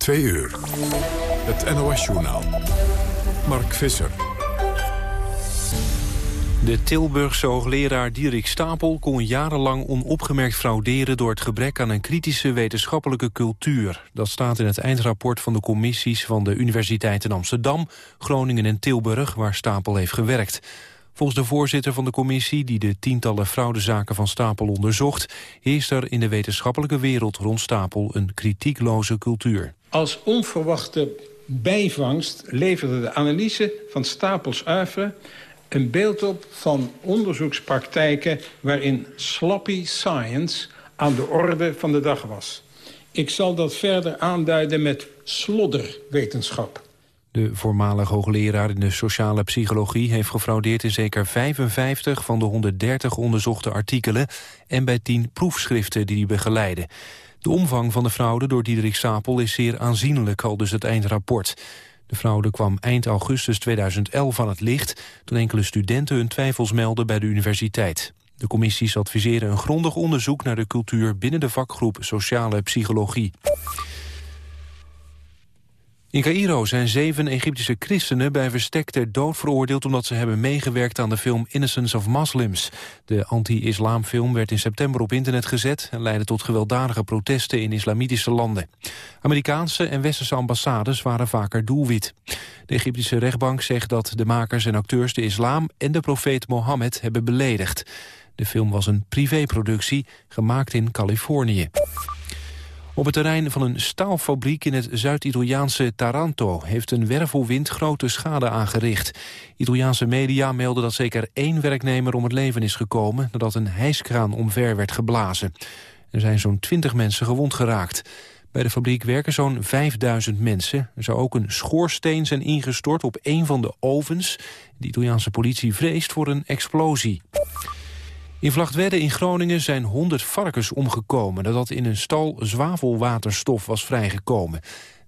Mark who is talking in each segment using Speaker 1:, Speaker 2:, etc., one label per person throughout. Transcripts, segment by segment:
Speaker 1: Twee uur. Het NOS-journaal. Mark Visser.
Speaker 2: De Tilburgse hoogleraar Dierik Stapel kon jarenlang onopgemerkt frauderen door het gebrek aan een kritische wetenschappelijke cultuur. Dat staat in het eindrapport van de commissies van de universiteiten Amsterdam, Groningen en Tilburg, waar Stapel heeft gewerkt. Volgens de voorzitter van de commissie, die de tientallen fraudezaken van Stapel onderzocht, heerst er in de wetenschappelijke wereld rond Stapel een kritiekloze cultuur.
Speaker 3: Als onverwachte bijvangst leverde de analyse van Stapels uiveren een beeld op van onderzoekspraktijken... waarin sloppy science aan de orde van de dag was. Ik zal dat verder aanduiden met slodderwetenschap.
Speaker 2: De voormalige hoogleraar in de sociale psychologie heeft gefraudeerd in zeker 55 van de 130 onderzochte artikelen en bij 10 proefschriften die hij begeleidde. De omvang van de fraude door Diederik Sapel is zeer aanzienlijk, al dus het eindrapport. De fraude kwam eind augustus 2011 aan het licht... toen enkele studenten hun twijfels melden bij de universiteit. De commissies adviseren een grondig onderzoek naar de cultuur... binnen de vakgroep Sociale Psychologie. In Cairo zijn zeven Egyptische christenen bij verstek ter dood veroordeeld... omdat ze hebben meegewerkt aan de film Innocence of Muslims. De anti-islamfilm werd in september op internet gezet... en leidde tot gewelddadige protesten in islamitische landen. Amerikaanse en westerse ambassades waren vaker doelwit. De Egyptische rechtbank zegt dat de makers en acteurs de islam... en de profeet Mohammed hebben beledigd. De film was een privéproductie, gemaakt in Californië. Op het terrein van een staalfabriek in het Zuid-Italiaanse Taranto... heeft een wervelwind grote schade aangericht. Italiaanse media melden dat zeker één werknemer om het leven is gekomen... nadat een hijskraan omver werd geblazen. Er zijn zo'n twintig mensen gewond geraakt. Bij de fabriek werken zo'n 5000 mensen. Er zou ook een schoorsteen zijn ingestort op een van de ovens. De Italiaanse politie vreest voor een explosie. In Vlachtwedde in Groningen zijn 100 varkens omgekomen... nadat in een stal zwavelwaterstof was vrijgekomen.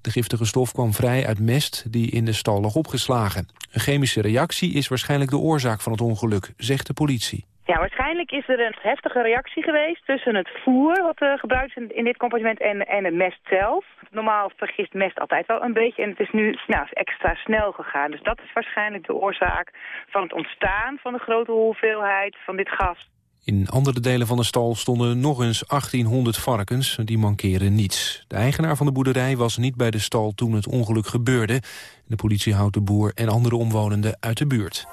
Speaker 2: De giftige stof kwam vrij uit mest die in de stal lag opgeslagen. Een chemische reactie is waarschijnlijk de oorzaak van het ongeluk, zegt de politie.
Speaker 4: Ja, waarschijnlijk is er een heftige reactie geweest tussen het voer wat uh, gebruikt is in dit compartiment en, en het mest zelf. Normaal vergist mest altijd wel een beetje en het is nu nou, extra snel gegaan. Dus dat is waarschijnlijk de oorzaak van het ontstaan van de grote hoeveelheid van dit gas.
Speaker 2: In andere delen van de stal stonden nog eens 1800 varkens. Die mankeren niets. De eigenaar van de boerderij was niet bij de stal toen het ongeluk gebeurde. De politie houdt de boer en andere omwonenden uit de buurt.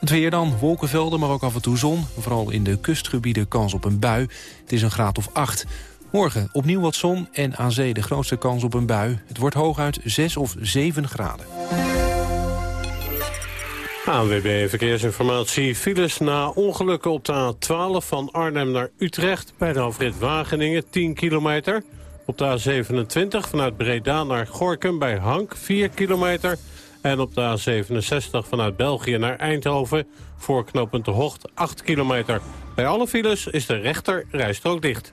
Speaker 2: Het weer dan, wolkenvelden, maar ook af en toe zon. Vooral in de kustgebieden kans op een bui. Het is een graad of 8. Morgen opnieuw wat zon en aan zee de grootste kans op een bui. Het wordt hooguit 6 of 7 graden.
Speaker 5: ANWB Verkeersinformatie. Files na ongelukken op de A12 van Arnhem naar Utrecht... bij de afrit Wageningen, 10 kilometer. Op de A27 vanuit Breda naar Gorkum bij Hank, 4 kilometer. En op de A67 vanuit België naar Eindhoven... voor knooppunt de Hocht, 8 kilometer. Bij alle files is de rechter rijstrook dicht.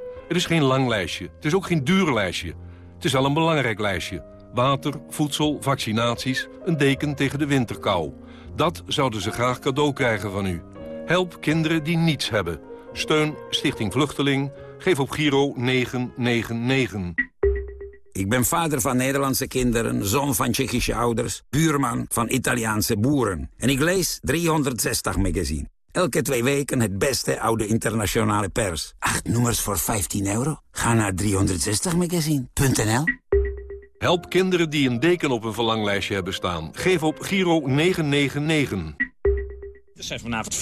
Speaker 6: Het is geen lang lijstje. Het is ook geen duur lijstje. Het is wel een belangrijk lijstje. Water, voedsel, vaccinaties, een deken tegen de winterkou. Dat zouden ze graag cadeau krijgen van u. Help kinderen die niets hebben. Steun Stichting Vluchteling. Geef op Giro 999.
Speaker 7: Ik ben vader van Nederlandse kinderen, zoon van Tsjechische ouders... buurman van Italiaanse boeren. En ik lees 360 magazine. Elke twee weken het beste oude internationale pers. Acht nummers voor 15 euro. Ga naar 360magazine.nl
Speaker 6: Help kinderen die een deken op een verlanglijstje hebben staan. Geef op Giro 999.
Speaker 8: Het zijn vanavond 4-4-2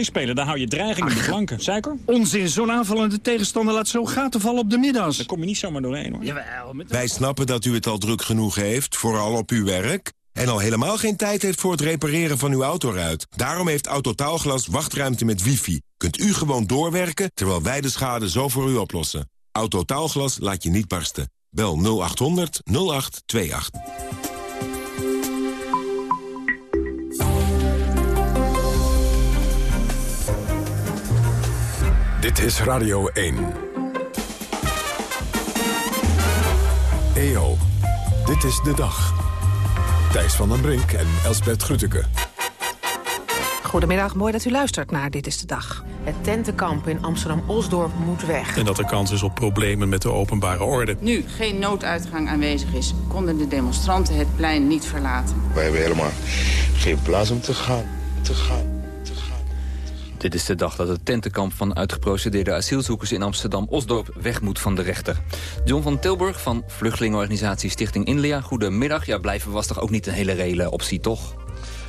Speaker 8: spelen, daar hou je dreiging in de flanken. Suiker?
Speaker 9: Onzin, zo'n aanvallende tegenstander laat zo gaten vallen op de middags.
Speaker 8: Daar kom je niet zomaar doorheen hoor.
Speaker 9: Jawel, met...
Speaker 10: Wij snappen dat u het al druk genoeg heeft, vooral op uw werk... en al helemaal geen tijd heeft voor het repareren van uw autoruit. Daarom heeft Autotaalglas wachtruimte met wifi. Kunt u gewoon doorwerken, terwijl wij de schade zo voor u oplossen. Autotaalglas laat je niet barsten. Bel 0800 0828.
Speaker 1: Dit is Radio 1. EO, dit is de dag. Thijs van den Brink en Elsbert Grütke.
Speaker 11: Goedemiddag, mooi dat u luistert naar Dit is de Dag. Het tentenkamp in Amsterdam-Osdorp moet weg.
Speaker 12: En dat er kans is op problemen met de openbare orde.
Speaker 13: Nu geen nooduitgang aanwezig is, konden de demonstranten het plein niet verlaten.
Speaker 14: Wij hebben helemaal geen plaats om te gaan, te gaan.
Speaker 15: Dit is de dag dat het tentenkamp van uitgeprocedeerde asielzoekers in Amsterdam-Osdorp weg moet van de rechter. John van Tilburg van vluchtelingenorganisatie Stichting Inlia. Goedemiddag. Ja, blijven was toch ook niet een hele reële optie, toch?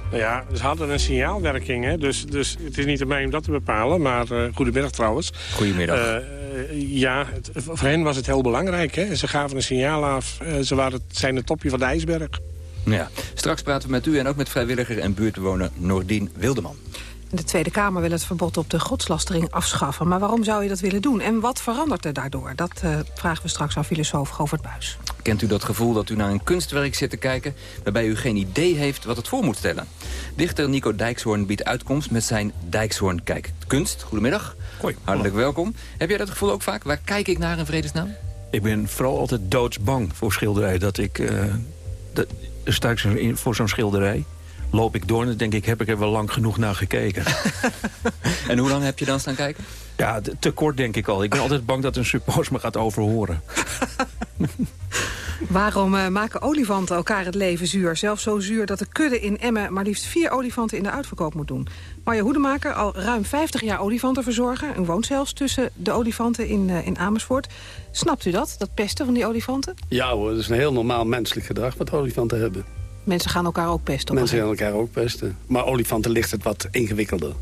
Speaker 16: Nou ja, ze hadden een signaalwerking, hè? Dus, dus het is niet aan mij om dat te bepalen. Maar uh, goedemiddag trouwens.
Speaker 15: Goedemiddag.
Speaker 16: Uh, ja, het, voor hen was het heel belangrijk. Hè? Ze gaven een signaal af. Uh, ze waren, zijn het topje van de ijsberg.
Speaker 15: Ja. Straks praten we met u en ook met vrijwilliger en buurtbewoner Noordien Wildeman.
Speaker 11: De Tweede Kamer wil het verbod op de godslastering afschaffen. Maar waarom zou je dat willen doen? En wat verandert er daardoor? Dat uh, vragen we straks aan filosoof Govert Buis.
Speaker 15: Kent u dat gevoel dat u naar een kunstwerk zit te kijken... waarbij u geen idee heeft wat het voor moet stellen? Dichter Nico Dijkshoorn biedt uitkomst met zijn Dijkshoorn Kijk Kunst. Goedemiddag.
Speaker 12: Hoi.
Speaker 15: Hartelijk welkom. Heb jij dat gevoel ook vaak? Waar kijk ik naar in vredesnaam?
Speaker 12: Ik ben vooral altijd doodsbang voor schilderij. Dat ik... Uh, dat, sta ik voor zo'n schilderij loop ik door en dan denk ik, heb ik er wel lang genoeg naar gekeken.
Speaker 15: en hoe lang heb je dan staan kijken?
Speaker 12: Ja, te kort denk ik al. Ik ben altijd bang dat een suppoos me gaat overhoren.
Speaker 11: Waarom uh, maken olifanten elkaar het leven zuur? Zelfs zo zuur dat de kudde in Emmen maar liefst vier olifanten in de uitverkoop moet doen. Marja Hoedemaker, al ruim 50 jaar olifantenverzorger... en woont zelfs tussen de olifanten in, uh, in Amersfoort. Snapt u dat, dat pesten van die olifanten?
Speaker 17: Ja hoor, dat is een heel normaal menselijk gedrag wat olifanten hebben.
Speaker 11: Mensen gaan elkaar ook pesten?
Speaker 17: Mensen gaan elkaar ook pesten. Maar olifanten ligt het wat ingewikkelder.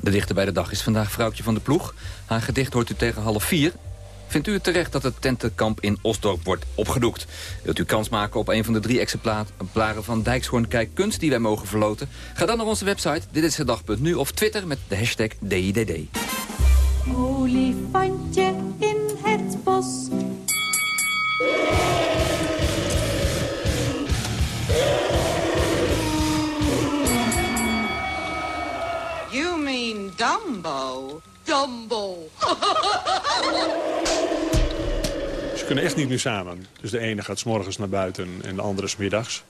Speaker 15: De dichter bij de dag is vandaag vrouwtje van de ploeg. Haar gedicht hoort u tegen half vier. Vindt u het terecht dat het tentenkamp in Osdorp wordt opgedoekt? Wilt u kans maken op een van de drie exemplaren van Dijkshoorn Kijk Kunst die wij mogen verloten? Ga dan naar onze website ditisgedag.nu of Twitter met de hashtag DIDD.
Speaker 18: Olifantje in
Speaker 13: Dumbo? Dumbo.
Speaker 12: Ze kunnen echt niet meer samen. Dus de ene gaat s morgens naar buiten en de andere s middags.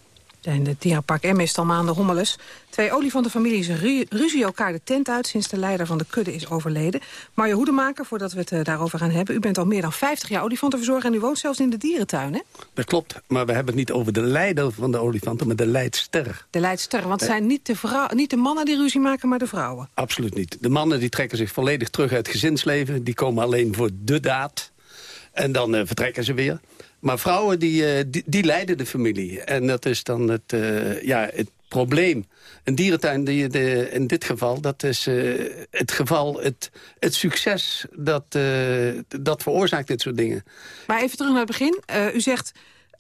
Speaker 11: In de dierenpark M is al maanden hommeles. Twee olifantenfamilies ru ruzie elkaar de tent uit... sinds de leider van de kudde is overleden. Marjo Hoedemaker, voordat we het uh, daarover gaan hebben... u bent al meer dan 50 jaar olifantenverzorger... en u woont zelfs in de dierentuin, hè?
Speaker 17: Dat klopt, maar we hebben het niet over de leider van de olifanten... maar de leidster.
Speaker 11: De leidster, want het zijn niet de, vrouw, niet de mannen die ruzie maken... maar de vrouwen.
Speaker 17: Absoluut niet. De mannen die trekken zich volledig terug uit het gezinsleven. Die komen alleen voor de daad. En dan uh, vertrekken ze weer. Maar vrouwen die, uh, die, die, leiden de familie. En dat is dan het, uh, ja, het probleem. Een dierentuin, die, de, in dit geval, dat is uh, het geval, het, het succes... Dat, dat veroorzaakt dit soort dingen.
Speaker 11: Maar even terug naar het begin. u zegt...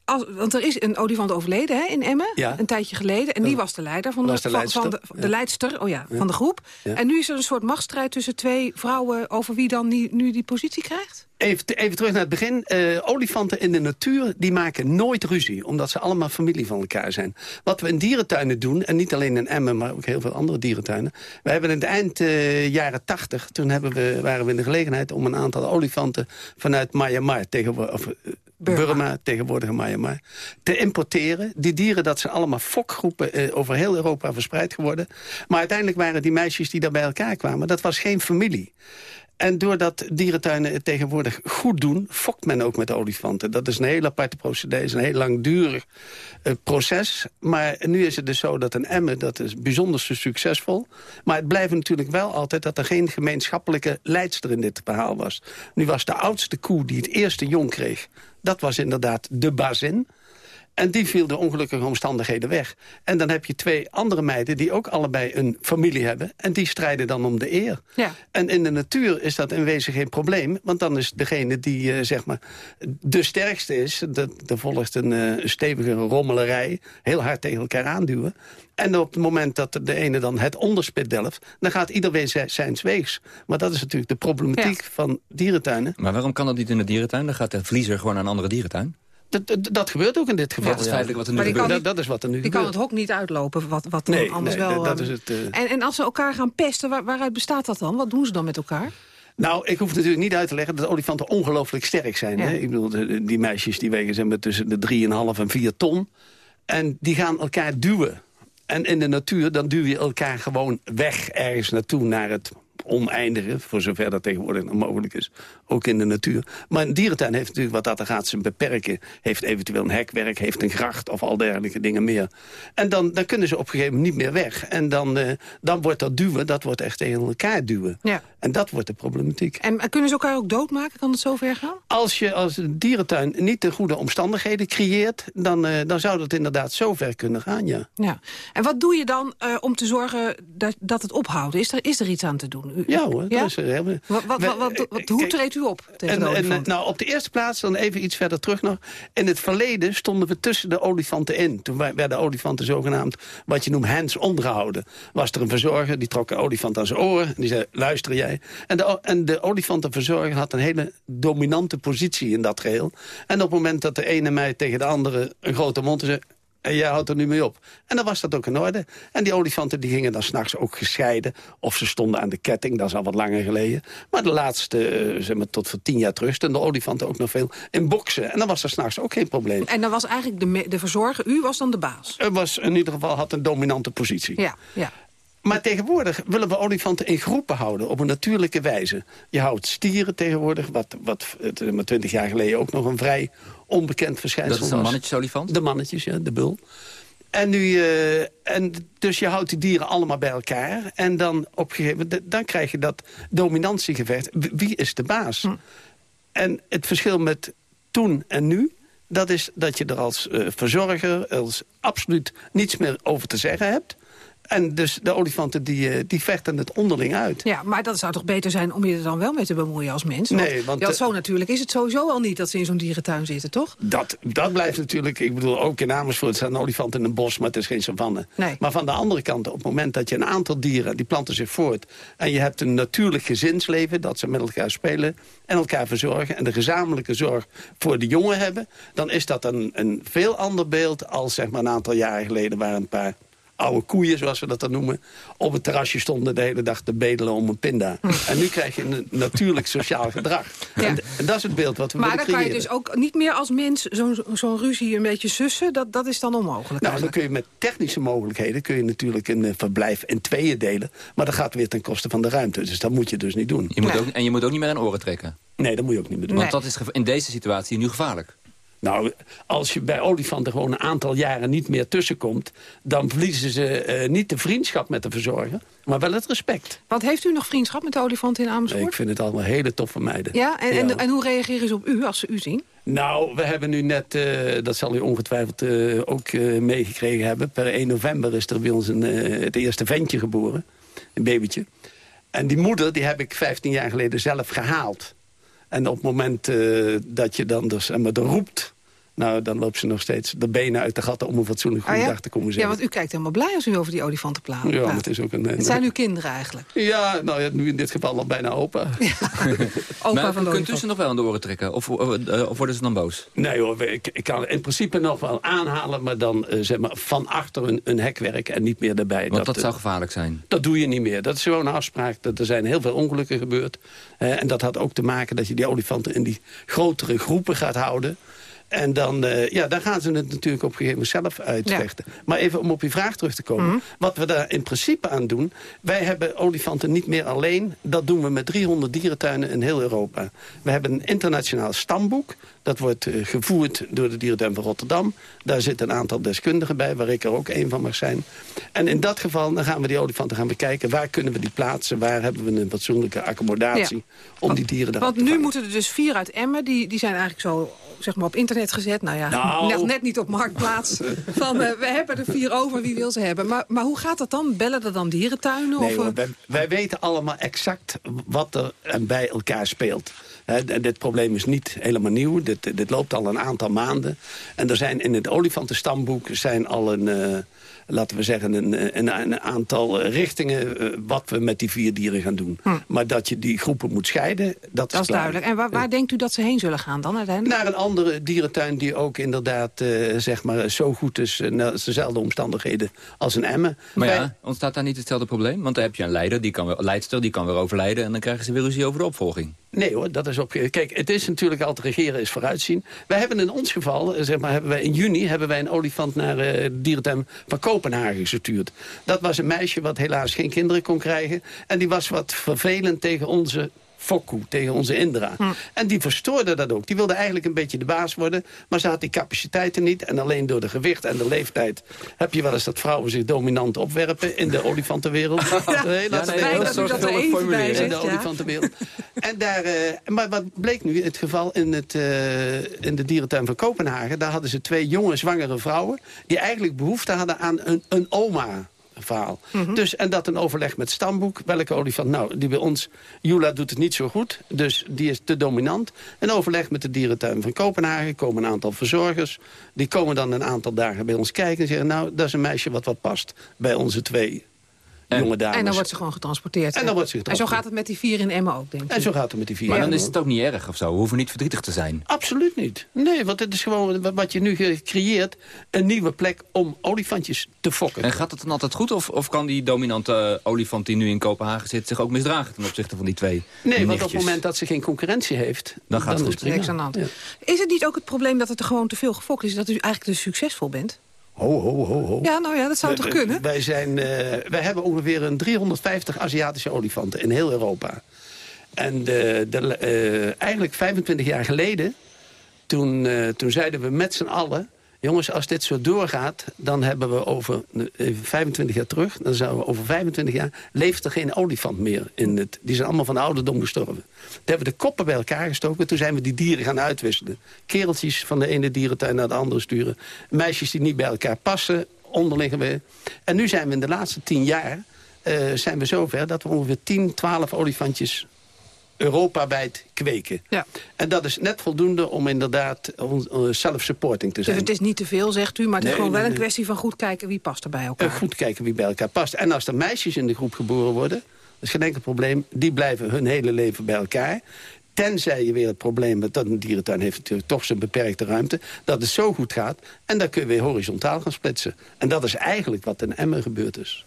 Speaker 11: Als, want er is een olifant overleden hè, in Emmen,
Speaker 17: ja.
Speaker 11: een tijdje geleden. En die was de leider van de,
Speaker 17: de,
Speaker 11: van, van de, de, leidster oh ja, ja. van de groep. En nu is er een soort machtsstrijd tussen twee vrouwen... over wie dan die, nu die positie krijgt?
Speaker 17: Even, even, terug naar het begin. Uh, olifanten in de natuur die maken nooit ruzie. Omdat ze allemaal familie van elkaar zijn. Wat we in dierentuinen doen, en niet alleen in Emmen... maar ook heel veel andere dierentuinen. We hebben in het eind uh, jaren tachtig... toen hebben we, waren we in de gelegenheid om een aantal olifanten... vanuit Myanmar, tegenwoordig, of, Burma. Burma, tegenwoordig Myanmar... te importeren. Die dieren, dat zijn allemaal fokgroepen... over heel Europa verspreid geworden. Maar uiteindelijk waren die meisjes die daar bij elkaar kwamen... dat was geen familie. En doordat dierentuinen het tegenwoordig goed doen... fokt men ook met olifanten. Dat is een heel aparte procedé, is een heel langdurig uh, proces. Maar nu is het dus zo dat een emme, dat is bijzonder succesvol. Maar het blijft natuurlijk wel altijd dat er geen gemeenschappelijke leidster in dit verhaal was. Nu was de oudste koe die het eerste jong kreeg... dat was inderdaad de bazin... En die viel de ongelukkige omstandigheden weg. En dan heb je twee andere meiden die ook allebei een familie hebben. En die strijden dan om de eer.
Speaker 11: Ja.
Speaker 17: En in de natuur is dat in wezen geen probleem. Want dan is degene die uh, zeg maar de sterkste is... er volgt een, uh, stevige rommelerij. Heel hard tegen elkaar aanduwen. En op het moment dat de ene dan het onderspit delft... dan gaat ieder weer zijn weegs. Maar dat is natuurlijk de problematiek ja. van dierentuinen.
Speaker 15: Maar waarom kan dat niet in de dierentuin? Dan gaat de vliezer gewoon naar een andere dierentuin.
Speaker 17: Dat, dat, dat, gebeurt ook in dit geval.
Speaker 15: Ja, dat is feitelijk wat er nu gebeurt.
Speaker 17: Dat, dat, is wat er nu
Speaker 11: die
Speaker 17: gebeurt.
Speaker 11: kan het hok niet uitlopen, wat, wat
Speaker 17: nee,
Speaker 11: anders
Speaker 17: nee,
Speaker 11: wel...
Speaker 17: dat is
Speaker 11: um,
Speaker 17: het, uh...
Speaker 11: en, en als ze elkaar gaan pesten, waar, waaruit bestaat dat dan? Wat doen ze dan met elkaar?
Speaker 17: Nou, ik hoef natuurlijk niet uit te leggen dat olifanten ongelooflijk sterk zijn.
Speaker 11: Ja.
Speaker 17: Hè? Ik bedoel, die meisjes die wegen maar, tussen de 3,5 en 4 ton. En die gaan elkaar duwen. En in de natuur, dan duw je elkaar gewoon weg ergens naartoe naar het oneindige, voor zover dat tegenwoordig nog mogelijk is, ook in de natuur. Maar een dierentuin heeft natuurlijk wat dat er gaat zijn beperken. Heeft eventueel een hekwerk, heeft een gracht of al dergelijke dingen meer. En dan, dan kunnen ze op een gegeven moment niet meer weg. En dan, uh, dan wordt dat duwen, dat wordt echt tegen elkaar duwen.
Speaker 11: Ja.
Speaker 17: En dat wordt de problematiek.
Speaker 11: En, en kunnen ze elkaar ook doodmaken? Kan het zover gaan?
Speaker 17: Als je als een dierentuin niet de goede omstandigheden creëert... dan, uh, dan zou dat inderdaad zover kunnen gaan, ja.
Speaker 11: ja. En wat doe je dan uh, om te zorgen dat, dat het ophoudt? Is er, is er iets aan te doen? U,
Speaker 17: ja hoor.
Speaker 11: Ja?
Speaker 17: Is er,
Speaker 11: wat, wat, wat, hoe treedt u op tegen
Speaker 17: en, en, Nou, op de eerste plaats, dan even iets verder terug nog. In het verleden stonden we tussen de olifanten in. Toen werden olifanten zogenaamd, wat je noemt, hands ondergehouden. Was er een verzorger, die trok een olifant aan zijn oren. En die zei, luister jij. En de, en de olifantenverzorger had een hele dominante positie in dat geheel. En op het moment dat de ene meid tegen de andere een grote mond zei... En jij houdt er nu mee op. En dan was dat ook in orde. En die olifanten die gingen dan s'nachts ook gescheiden. Of ze stonden aan de ketting, dat is al wat langer geleden. Maar de laatste, uh, zeg maar tot voor tien jaar terug... stonden de olifanten ook nog veel in boksen. En dan was er s'nachts ook geen probleem.
Speaker 11: En dan was eigenlijk de, de verzorger, u was dan de baas?
Speaker 17: Er was in ieder geval had een dominante positie.
Speaker 11: Ja, ja.
Speaker 17: Maar tegenwoordig willen we olifanten in groepen houden, op een natuurlijke wijze. Je houdt stieren tegenwoordig, wat, wat maar twintig jaar geleden ook nog een vrij onbekend verschijnsel was.
Speaker 15: Dat is een mannetjesolifant?
Speaker 17: De mannetjes, ja, de bul. En, nu, uh, en dus je houdt die dieren allemaal bij elkaar. En dan op een gegeven moment, dan krijg je dat dominantiegevecht. Wie is de baas? Hm. En het verschil met toen en nu... dat is dat je er als uh, verzorger als absoluut niets meer over te zeggen hebt... En dus de olifanten die, die vechten het onderling uit.
Speaker 11: Ja, maar dat zou toch beter zijn om je er dan wel mee te bemoeien als mens? Want,
Speaker 17: nee, want...
Speaker 11: Ja, zo natuurlijk is het sowieso al niet dat ze in zo'n dierentuin zitten, toch?
Speaker 17: Dat, dat blijft natuurlijk... Ik bedoel, ook in Amersfoort staan olifanten in een bos... maar het is geen savanne.
Speaker 11: Nee.
Speaker 17: Maar van de andere kant, op het moment dat je een aantal dieren... die planten zich voort en je hebt een natuurlijk gezinsleven... dat ze met elkaar spelen en elkaar verzorgen... en de gezamenlijke zorg voor de jongen hebben... dan is dat een, een veel ander beeld als zeg maar, een aantal jaren geleden... waar een paar oude koeien, zoals we dat dan noemen... op het terrasje stonden de hele dag te bedelen om een pinda. en nu krijg je een natuurlijk sociaal gedrag.
Speaker 11: Ja.
Speaker 17: En, en, dat is het beeld wat we
Speaker 11: maar
Speaker 17: willen
Speaker 11: dan kan je
Speaker 17: creëren.
Speaker 11: dus ook niet meer als mens zo'n zo'n ruzie een beetje sussen. Dat, dat is dan onmogelijk
Speaker 17: Nou, dan kun je met technische mogelijkheden... kun je natuurlijk een uh, verblijf in tweeën delen. Maar dat gaat weer ten koste van de ruimte. Dus dat moet je dus niet doen.
Speaker 15: Je moet ook, en je moet ook niet meer aan oren trekken.
Speaker 17: Nee, dat moet je ook niet meer doen.
Speaker 15: Want dat is in deze situatie nu gevaarlijk.
Speaker 17: Nou, als je bij olifanten gewoon een aantal jaren niet meer tussenkomt... dan verliezen ze uh, niet de vriendschap met de verzorger, maar wel het respect.
Speaker 11: Want heeft u nog vriendschap met de olifanten in Amersfoort?
Speaker 17: Ik vind het allemaal hele toffe meiden.
Speaker 11: Ja, en, ja. en, en hoe reageren ze op u als ze u zien?
Speaker 17: Nou, we hebben nu net, uh, dat zal u ongetwijfeld uh, ook meegekregen hebben... per 1 november is er bij ons een, het eerste ventje geboren, een babytje. En die moeder die heb ik 15 jaar geleden zelf gehaald. En op het moment uh, dat je dan dus, maar roept... nou, dan loopt ze nog steeds de benen uit de gatten... om een fatsoenlijk goede
Speaker 11: ah, ja?
Speaker 17: dag te komen
Speaker 11: zeggen. Ja, want u kijkt helemaal blij als u over die olifanten praat.
Speaker 17: Ja, maar het is ook een...
Speaker 11: Het zijn uw kinderen eigenlijk.
Speaker 17: Ja, nou ja, nu in dit geval al bijna opa.
Speaker 11: Ja. opa
Speaker 15: maar
Speaker 11: van
Speaker 15: kunt u ze nog wel aan de oren trekken? Of, of, of worden ze dan boos?
Speaker 17: Nee hoor, ik, ik, kan in principe nog wel aanhalen... maar dan uh, zeg maar van achter een, een hekwerk en niet meer erbij.
Speaker 15: Want dat, dat zou gevaarlijk zijn?
Speaker 17: Dat doe je niet meer. Dat is gewoon een afspraak. Dat, er zijn heel veel ongelukken gebeurd. Uh, en dat had ook te maken dat je die olifanten in die grotere groepen gaat houden. En dan, eh, ja, dan gaan ze het natuurlijk op een gegeven moment zelf uitvechten. Maar even om op je vraag terug te komen.
Speaker 11: Mhm.
Speaker 17: Wat we daar in principe aan doen... wij hebben olifanten niet meer alleen. Dat doen we met 300 dierentuinen in heel Europa. We hebben een internationaal stamboek. Dat wordt eh, gevoerd door de dierentuin van Rotterdam. Daar zitten een aantal deskundigen bij, waar ik er ook één van mag zijn. En in dat geval dan gaan we die olifanten gaan bekijken. Waar kunnen we die plaatsen? Waar hebben we een fatsoenlijke accommodatie om die dieren daar
Speaker 11: Want nu moeten er dus vier uit Emmen, die, die zijn eigenlijk zo zeg maar, op internet gezet. Nou ja,
Speaker 17: Nou.
Speaker 11: Net, niet op Marktplaats. van, eh, we hebben er vier over, wie wil ze hebben? Maar, maar hoe gaat dat dan? Bellen er dan dierentuinen?
Speaker 17: Nee
Speaker 11: of,
Speaker 17: hoor,
Speaker 11: eh,
Speaker 17: wij, wij weten allemaal exact wat er en bij elkaar speelt. Dit probleem is niet helemaal nieuw. Dit, dit loopt al een aantal maanden. En er zijn in het olifantenstamboek zijn al een... eh, laten we zeggen, een, een, een aantal richtingen... eh, wat we met die vier dieren gaan doen. Maar dat je die groepen moet scheiden, dat is,
Speaker 11: Hm. dat is
Speaker 17: klaar.
Speaker 11: duidelijk. En waar, waar denkt u dat ze heen zullen gaan dan uiteindelijk?
Speaker 17: Naar een andere dierentuin die ook inderdaad eh, zeg maar, zo goed is... eh, naar dezelfde omstandigheden als een Emmen.
Speaker 15: Maar ja, ontstaat daar niet hetzelfde probleem? Want dan heb je een leider, die kan weer, leidster, die kan weer overlijden... en dan krijgen ze weer ruzie over de opvolging.
Speaker 17: Nee hoor, dat is op. Kijk, het is natuurlijk altijd regeren is vooruitzien. Wij hebben in ons geval, eh, zeg maar, hebben wij in juni hebben wij een olifant naar eh, dierentuin van Kopenhagen gestuurd. Dat was een meisje wat helaas geen kinderen kon krijgen. En die was wat vervelend tegen onze Fokku, tegen onze Indra. En die verstoorde dat ook. Die wilde eigenlijk een beetje de baas worden, maar ze had die capaciteiten niet. En alleen door de gewicht en de leeftijd heb je wel eens dat vrouwen zich dominant opwerpen in de olifantenwereld. We
Speaker 15: nee,
Speaker 17: even-
Speaker 15: heel zorgvuldig formuleren.
Speaker 17: in de olifantenwereld. En daar, eh, maar wat bleek nu het geval in, het, eh, in de dierentuin van Kopenhagen... daar hadden ze twee jonge zwangere vrouwen... die eigenlijk behoefte hadden aan een, een oma verhaal. Dus, en dat een overleg met stamboek. Welke olifant? Nou, die bij ons... Jula doet het niet zo goed, dus die is te dominant. Een overleg met de dierentuin van Kopenhagen. komen een aantal verzorgers. Die komen dan een aantal dagen bij ons kijken en zeggen... nou, dat is een meisje wat wat past bij onze twee jonge dames.
Speaker 11: En dan wordt ze gewoon getransporteerd.
Speaker 17: En dan wordt ze
Speaker 11: En zo gaat het met die vier in Emmen ook, denk ik.
Speaker 17: En zo gaat het met die vier.
Speaker 15: Maar dan is het ook niet erg of zo. We hoeven niet verdrietig te zijn.
Speaker 17: Absoluut niet. Nee, want het is gewoon wat je nu creëert... een nieuwe plek om olifantjes te fokken.
Speaker 15: En gaat het dan altijd goed? Of, of kan die dominante eh, olifant die nu in Kopenhagen zit... zich ook misdragen ten opzichte van die twee
Speaker 17: Nee, want op het moment dat ze geen concurrentie heeft...
Speaker 15: Dan gaat het
Speaker 17: is
Speaker 15: goed.
Speaker 17: het prima.
Speaker 11: Niks aan de hand.
Speaker 17: Ja.
Speaker 11: Is het niet ook het probleem dat het er gewoon te veel gefokt is... dat u eigenlijk dus succesvol bent?
Speaker 17: Ho, ho, ho, ho.
Speaker 11: Ja, nou ja, dat zou
Speaker 17: We-
Speaker 11: toch kunnen?
Speaker 17: Wij, zijn, eh, wij hebben ongeveer een 350 Aziatische olifanten in heel Europa. En de, de, eh, eigenlijk 25 jaar geleden, toen, eh, toen zeiden we met z'n allen... jongens, als dit zo doorgaat, dan hebben we over eh, even 25 jaar terug... dan zouden we over 25 jaar leeft er geen olifant meer. In het, die zijn allemaal van ouderdom gestorven. Toen hebben we de koppen bij elkaar gestoken. Toen zijn we die dieren gaan uitwisselen. Kereltjes van de ene dierentuin naar de andere sturen. Meisjes die niet bij elkaar passen, onderliggen we. En nu zijn we in de laatste 10 jaar... eh, zijn we zover dat we ongeveer 10, 12 olifantjes Europa-wijd kweken.
Speaker 11: Ja.
Speaker 17: En dat is net voldoende om inderdaad eh, self-supporting te
Speaker 11: Dus
Speaker 17: zijn.
Speaker 11: het is niet te veel, zegt u, maar het is gewoon wel een kwestie van goed kijken wie past er bij elkaar.
Speaker 17: Eh, goed kijken wie bij elkaar past. En als er meisjes in de groep geboren worden... dat is geen enkel probleem, die blijven hun hele leven bij elkaar. Tenzij je weer het probleem hebt dat een dierentuin heeft natuurlijk toch zijn beperkte ruimte. Dat het zo goed gaat. En dan kun je weer horizontaal gaan splitsen. En dat is eigenlijk wat in Emmen gebeurd is.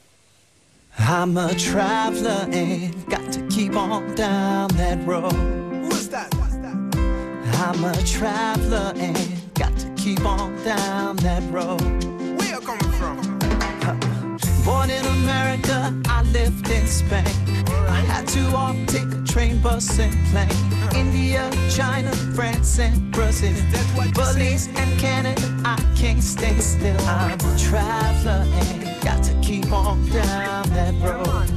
Speaker 19: I'm a traveler and got to keep on down that road. Who's that? I'm a traveler and got to keep on down that road. Where you coming from? Born in America, I lived in Spain. I had to walk, take a train, bus, and plane. India, China, France, and Brazil. Belize and Canada, I can't stay still. I'm a traveler and got to keep on down that road.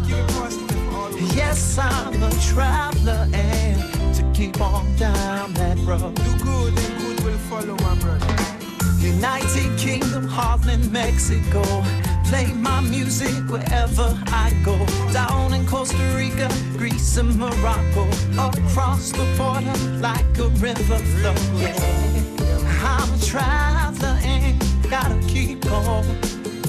Speaker 19: Yes, I'm a traveler and to keep on down that road. Do good and good will follow my brother. United Kingdom, Holland, Mexico. Play my music wherever I go. Down in Costa Rica, Greece, and Morocco. Across the border like a river flow. Yeah. I'm a traveler and gotta keep going.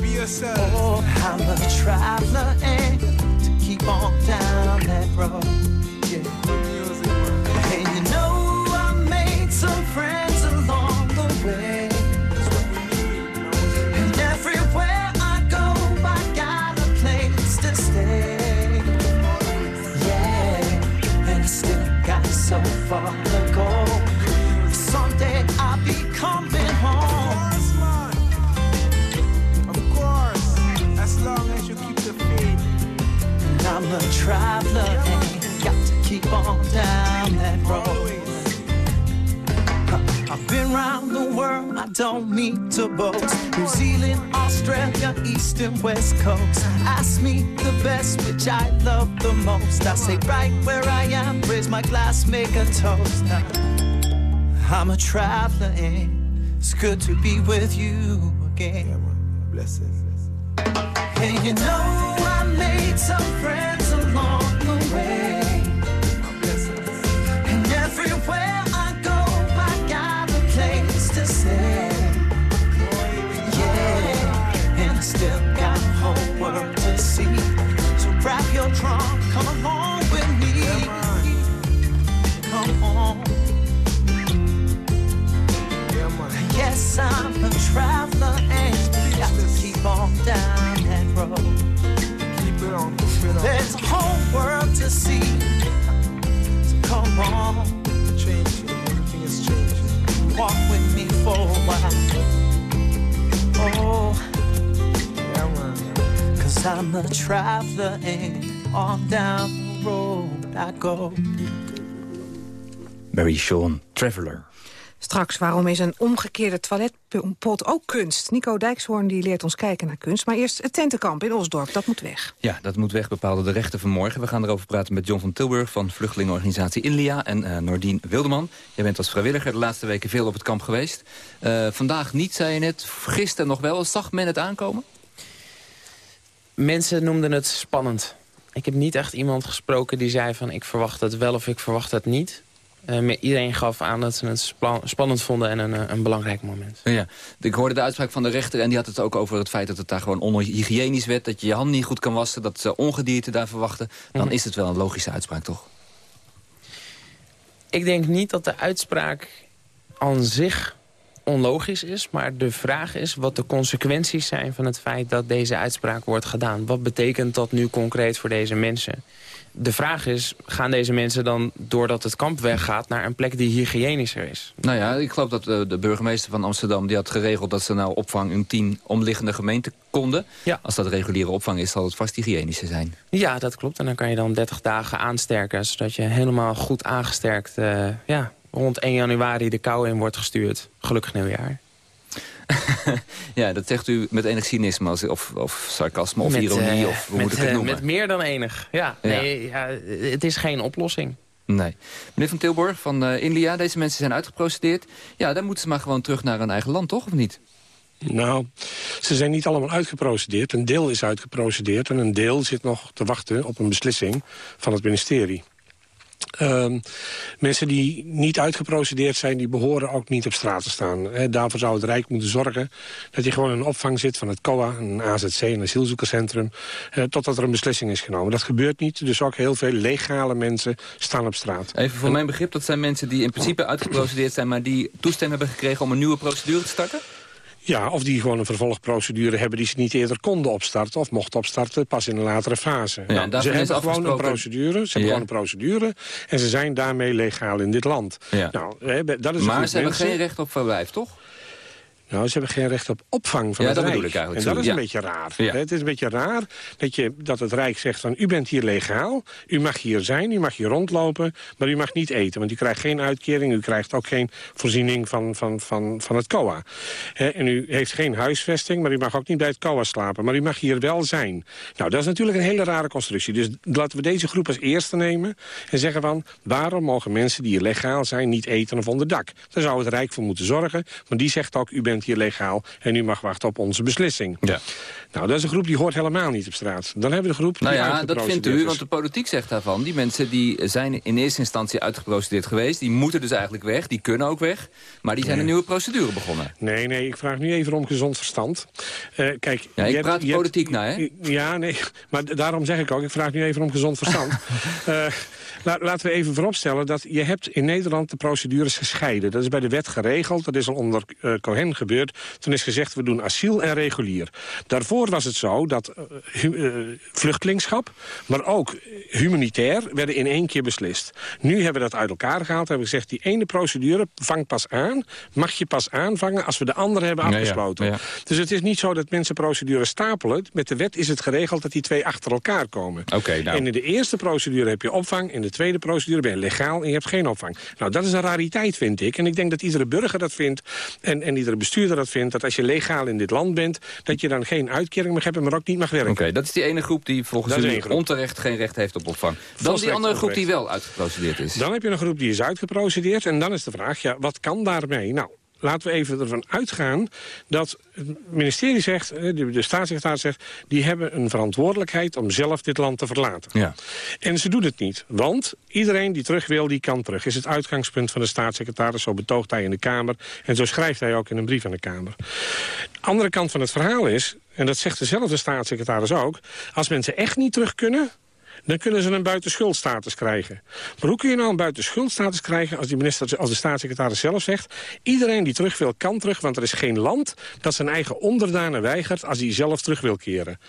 Speaker 19: Be yourself. Oh, I'm a traveler and to keep on down that road. Far. Someday I'll be coming home.
Speaker 20: Of course, as long as you keep the faith.
Speaker 19: And I'm a traveler and got to keep on down that road. I've been round the world, I don't need to boast. New Zealand, Australia, East and West Coast. Ask me the best, which I love the most. I say right where I am, raise my glass, make a toast. I'm a traveler and it's good to be with you again.
Speaker 20: Blessed.
Speaker 19: And you know I made some friends along Yes, I'm a traveler and got to keep on down that road.
Speaker 20: Keep it on, keep it on.
Speaker 19: There's a whole world to see. So come on,
Speaker 20: Changing, everything is changing.
Speaker 19: walk with me for a while. Oh,
Speaker 20: Yeah, man.
Speaker 19: cause I'm a traveler and on down the road I go.
Speaker 12: Mary Sean, Traveller.
Speaker 11: Straks, waarom is een omgekeerde toiletpot ook kunst? Nico Dijkshoorn die leert ons kijken naar kunst. Maar eerst het tentenkamp in Osdorp, dat moet weg.
Speaker 15: Ja, dat moet weg, bepaalde de rechter vanmorgen. We gaan erover praten met John van Tilburg van vluchtelingenorganisatie Inlia... en uh, Nordien Wildeman. Jij bent als vrijwilliger de laatste weken veel op het kamp geweest. Uh, vandaag niet, zei je net. Gisteren nog wel. Zag men het aankomen?
Speaker 21: Mensen noemden het spannend. Ik heb niet echt iemand gesproken die zei van... ik verwacht het wel of ik verwacht het niet. Uh, iedereen gaf aan dat ze het spannend vonden en een, een belangrijk moment.
Speaker 15: Ja, ik hoorde de uitspraak van de rechter en die had het ook over het feit dat het daar gewoon onhygiënisch werd. Dat je je hand niet goed kan wassen, dat ze ongedierte daar verwachten. Dan is het wel een logische uitspraak, toch?
Speaker 21: Ik denk niet dat de uitspraak aan zich onlogisch is. Maar de vraag is wat de consequenties zijn van het feit dat deze uitspraak wordt gedaan. Wat betekent dat nu concreet voor deze mensen? De vraag is, gaan deze mensen dan, doordat het kamp weggaat... naar een plek die hygiënischer is?
Speaker 15: Nou ja, ik geloof dat de, de burgemeester van Amsterdam... die had geregeld dat ze nou opvang in tien omliggende gemeenten konden.
Speaker 21: Ja.
Speaker 15: Als dat reguliere opvang is, zal het vast hygiënischer zijn.
Speaker 21: Ja, dat klopt. En dan kan je dan 30 dagen aansterken... zodat je helemaal goed aangesterkt uh, ja, rond 1 januari de kou in wordt gestuurd. Gelukkig nieuwjaar.
Speaker 15: ja, dat zegt u met enig cynisme of, of, of sarcasme of met, ironie, uh, of hoe
Speaker 21: met,
Speaker 15: moet ik het noemen?
Speaker 21: Met meer dan enig, ja. Nee, ja. ja het is geen oplossing.
Speaker 15: Nee. Meneer Van Tilburg van uh, India, deze mensen zijn uitgeprocedeerd. Ja, dan moeten ze maar gewoon terug naar hun eigen land, toch? Of niet?
Speaker 16: Nou, ze zijn niet allemaal uitgeprocedeerd. Een deel is uitgeprocedeerd en een deel zit nog te wachten op een beslissing van het ministerie. Um, mensen die niet uitgeprocedeerd zijn, die behoren ook niet op straat te staan. He, daarvoor zou het Rijk moeten zorgen dat je gewoon in opvang zit van het COA, een AZC, een asielzoekerscentrum, uh, totdat er een beslissing is genomen. Dat gebeurt niet, dus ook heel veel legale mensen staan op straat.
Speaker 15: Even voor mijn begrip, dat zijn mensen die in principe uitgeprocedeerd zijn, maar die toestemming hebben gekregen om een nieuwe procedure te starten?
Speaker 16: Ja, of die gewoon een vervolgprocedure hebben die ze niet eerder konden opstarten... of mochten opstarten pas in een latere fase.
Speaker 15: Ja,
Speaker 16: nou, ze hebben gewoon een procedure, ze hebben gewoon een procedure... en ze zijn daarmee legaal in dit land.
Speaker 15: Ja.
Speaker 16: Nou, dat is
Speaker 15: maar ze hebben geen recht op verblijf, toch?
Speaker 16: Nou, ze hebben geen recht op opvang van
Speaker 15: ja,
Speaker 16: het
Speaker 15: dat
Speaker 16: Rijk.
Speaker 15: bedoel ik eigenlijk.
Speaker 16: En dat is
Speaker 15: ja.
Speaker 16: een beetje raar.
Speaker 15: Ja.
Speaker 16: Het is een beetje raar dat, je, dat het Rijk zegt van... u bent hier legaal, u mag hier zijn, u mag hier rondlopen... maar u mag niet eten, want u krijgt geen uitkering... u krijgt ook geen voorziening van, van, van, van het COA. He, en u heeft geen huisvesting, maar u mag ook niet bij het COA slapen. Maar u mag hier wel zijn. Nou, dat is natuurlijk een hele rare constructie. Dus laten we deze groep als eerste nemen... en zeggen van, waarom mogen mensen die hier legaal zijn... niet eten of onder dak? Daar zou het Rijk voor moeten zorgen. Want die zegt ook, u bent hier legaal... en u mag wachten op onze beslissing.
Speaker 15: Ja.
Speaker 16: Nou, dat is een groep die hoort helemaal niet op straat. Dan hebben we de groep
Speaker 15: Nou ja, dat vindt u, want de politiek zegt daarvan... die mensen die zijn in eerste instantie uitgeprocedeerd geweest... die moeten dus eigenlijk weg, die kunnen ook weg... maar die zijn
Speaker 16: Nee.
Speaker 15: een nieuwe procedure begonnen.
Speaker 16: Nee, nee, ik vraag nu even om gezond verstand. Eh, kijk,
Speaker 15: Ja, ik
Speaker 16: je
Speaker 15: praat
Speaker 16: je hebt-
Speaker 15: politiek na, hè?
Speaker 16: Ja, nee, maar daarom zeg ik ook, ik vraag nu even om gezond verstand. Eh, La- laten we even vooropstellen dat je hebt in Nederland de procedures gescheiden. Dat is bij de wet geregeld, dat is al onder eh, Cohen gebeurd. Toen is gezegd, we doen asiel en regulier. Daarvoor was het zo dat eh, vluchtelingschap, maar ook humanitair, werden in één keer beslist. Nu hebben we dat uit elkaar gehaald, hebben we gezegd, die ene procedure vangt pas aan, mag je pas aanvangen als we de andere hebben
Speaker 15: Ja, ja,
Speaker 16: afgesloten.
Speaker 15: ja.
Speaker 16: Dus het is niet zo dat mensen procedures stapelen. Met de wet is het geregeld dat die twee achter elkaar komen.
Speaker 15: Oké, nou.
Speaker 16: En in de eerste procedure heb je opvang. In de tweede procedure ben je legaal en je hebt geen opvang. Nou, dat is een rariteit, vind ik. En ik denk dat iedere burger dat vindt en, en iedere bestuurder dat vindt... dat als je legaal in dit land bent, dat je dan geen uitkering mag hebben... maar ook niet mag werken.
Speaker 15: Oké, dat is die ene groep die volgens u onterecht geen recht heeft op opvang. Dan die andere groep die wel uitgeprocedeerd is.
Speaker 16: Dan heb je een groep die is uitgeprocedeerd. En dan is de vraag, ja, wat kan daarmee? Nou, laten we even ervan uitgaan dat het ministerie zegt... eh, de, de staatssecretaris zegt... die hebben een verantwoordelijkheid om zelf dit land te verlaten.
Speaker 15: Ja.
Speaker 16: En ze doet het niet. Want iedereen die terug wil, die kan terug. Is het uitgangspunt van de staatssecretaris. Zo betoogt hij in de Kamer. En zo schrijft hij ook in een brief aan de Kamer. Andere kant van het verhaal is... en dat zegt dezelfde staatssecretaris ook... als mensen echt niet terug kunnen dan kunnen ze een buitenschuldstatus krijgen. Maar hoe kun je nou een buitenschuldstatus krijgen als, die minister, als de staatssecretaris zelf zegt... iedereen die terug wil, kan terug, want er is geen land dat zijn eigen onderdanen weigert... als hij zelf terug wil keren.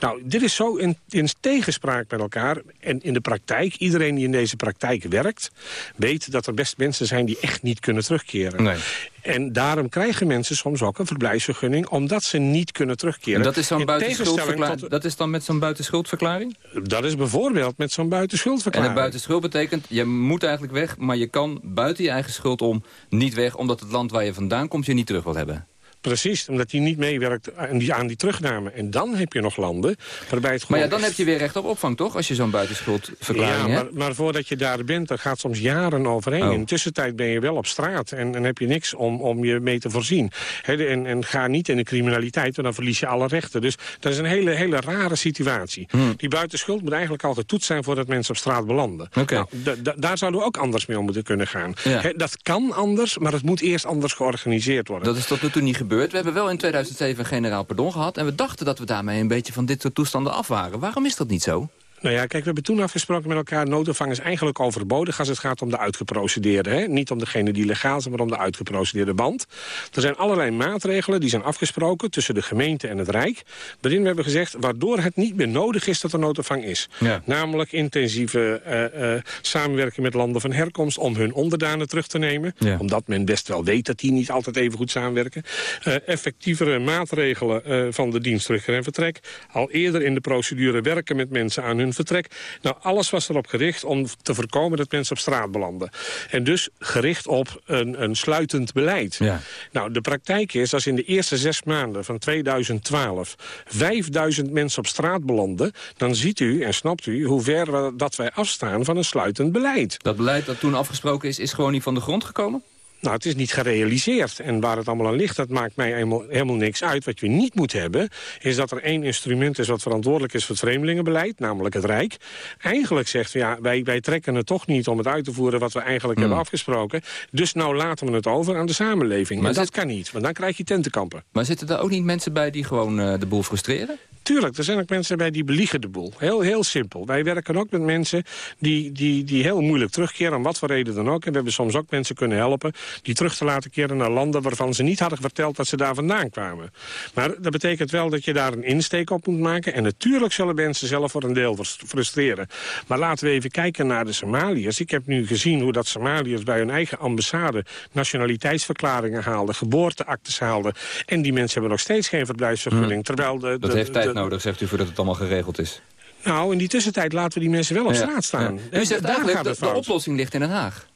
Speaker 16: Nou, dit is zo in, in tegenspraak met elkaar. En in de praktijk, iedereen die in deze praktijk werkt... weet dat er best mensen zijn die echt niet kunnen terugkeren.
Speaker 15: Nee.
Speaker 16: En daarom krijgen mensen soms ook een verblijfsvergunning... omdat ze niet kunnen terugkeren.
Speaker 15: En dat is, dan buitenschuldverklaring.
Speaker 16: tot-
Speaker 15: dat is dan met zo'n buitenschuldverklaring?
Speaker 16: Dat is bijvoorbeeld met zo'n
Speaker 15: En
Speaker 16: buitenschuldverklaring.
Speaker 15: een buitenschuld betekent, je moet eigenlijk weg... maar je kan buiten je eigen schuld om niet weg... omdat het land waar je vandaan komt je niet terug wil hebben.
Speaker 16: Precies, omdat hij niet meewerkt aan die, aan die terugname. En dan heb je nog landen waarbij het
Speaker 15: Maar ja, dan heb je weer recht op opvang, toch? Als je zo'n buitenschuldverklaring
Speaker 16: ja,
Speaker 15: hebt.
Speaker 16: maar, maar voordat je daar bent, dat gaat soms jaren overheen.
Speaker 15: Oh.
Speaker 16: In de tussentijd ben je wel op straat en, en heb je niks om, om je mee te voorzien. En, en ga niet in de criminaliteit, want dan verlies je alle rechten. Dus dat is een hele, hele rare situatie.
Speaker 15: Hmm.
Speaker 16: Die buitenschuld moet eigenlijk al getoetst zijn voordat mensen op straat belanden.
Speaker 15: Oké.
Speaker 16: Nou, da- da- daar zouden we ook anders mee om moeten kunnen gaan.
Speaker 15: Ja.
Speaker 16: Dat kan anders, maar het moet eerst anders georganiseerd worden.
Speaker 15: Dat is tot nu toe niet gebeurd. We hebben wel in 2007 een generaal pardon gehad... en we dachten dat we daarmee een beetje van dit soort toestanden af waren. Waarom is dat niet zo?
Speaker 16: Nou ja, kijk, we hebben toen afgesproken met elkaar... noodopvang is eigenlijk overbodig als het gaat om de uitgeprocedeerden. Hè? Niet om degene die legaal zijn, maar om de uitgeprocedeerde band. Er zijn allerlei maatregelen die zijn afgesproken tussen de gemeente en het Rijk... waarin we hebben gezegd, waardoor het niet meer nodig is dat er noodopvang is.
Speaker 15: Ja.
Speaker 16: Namelijk intensieve eh, eh, samenwerking met landen van herkomst... om hun onderdanen terug te nemen.
Speaker 15: Ja.
Speaker 16: Omdat men best wel weet dat die niet altijd even goed samenwerken. Eh, effectievere maatregelen van de dienst terug en vertrek. Al eerder in de procedure werken met mensen aan hun vertrek. Nou, alles was erop gericht om te voorkomen dat mensen op straat belanden. En dus gericht op een, een sluitend beleid.
Speaker 15: Ja.
Speaker 16: Nou, de praktijk is als in de eerste zes maanden van 2012... 5000 mensen op straat belanden... dan ziet u en snapt u hoe ver we, dat wij afstaan van een sluitend beleid.
Speaker 15: Dat beleid dat toen afgesproken is, is gewoon niet van de grond gekomen?
Speaker 16: Nou, het is niet gerealiseerd. En waar het allemaal aan ligt, dat maakt mij helemaal, helemaal niks uit. Wat je niet moet hebben, is dat er één instrument is... wat verantwoordelijk is voor het vreemdelingenbeleid, namelijk het Rijk. Eigenlijk zegt, ja, wij, wij trekken het toch niet om het uit te voeren... wat we eigenlijk hebben afgesproken. Dus nou laten we het over aan de samenleving.
Speaker 15: Maar
Speaker 16: dat
Speaker 15: zit-
Speaker 16: kan niet, want dan krijg je tentenkampen.
Speaker 15: Maar zitten er ook niet mensen bij die gewoon eh, de boel frustreren?
Speaker 16: Tuurlijk, er zijn ook mensen bij die beliegen de boel. Heel, heel simpel. Wij werken ook met mensen die, die, die heel moeilijk terugkeren... om wat voor reden dan ook. En we hebben soms ook mensen kunnen helpen... die terug te laten keren naar landen waarvan ze niet hadden verteld... dat ze daar vandaan kwamen. Maar dat betekent wel dat je daar een insteek op moet maken. En natuurlijk zullen mensen zelf voor een deel frus- frustreren. Maar laten we even kijken naar de Somaliërs. Ik heb nu gezien hoe dat Somaliërs bij hun eigen ambassade... nationaliteitsverklaringen haalden, geboorteactes haalden. En die mensen hebben nog steeds geen verblijfsvergunning. Terwijl de,
Speaker 15: Dat
Speaker 16: de-
Speaker 15: heeft tijd
Speaker 16: de-
Speaker 15: nodig, zegt u, voordat het allemaal geregeld is.
Speaker 16: nou, in die tussentijd laten we die mensen wel op
Speaker 15: Ja,
Speaker 16: straat staan.
Speaker 15: ja. U zegt
Speaker 16: Daar gaat
Speaker 15: de,
Speaker 16: het
Speaker 15: de
Speaker 16: fout.
Speaker 15: oplossing ligt in Den Haag.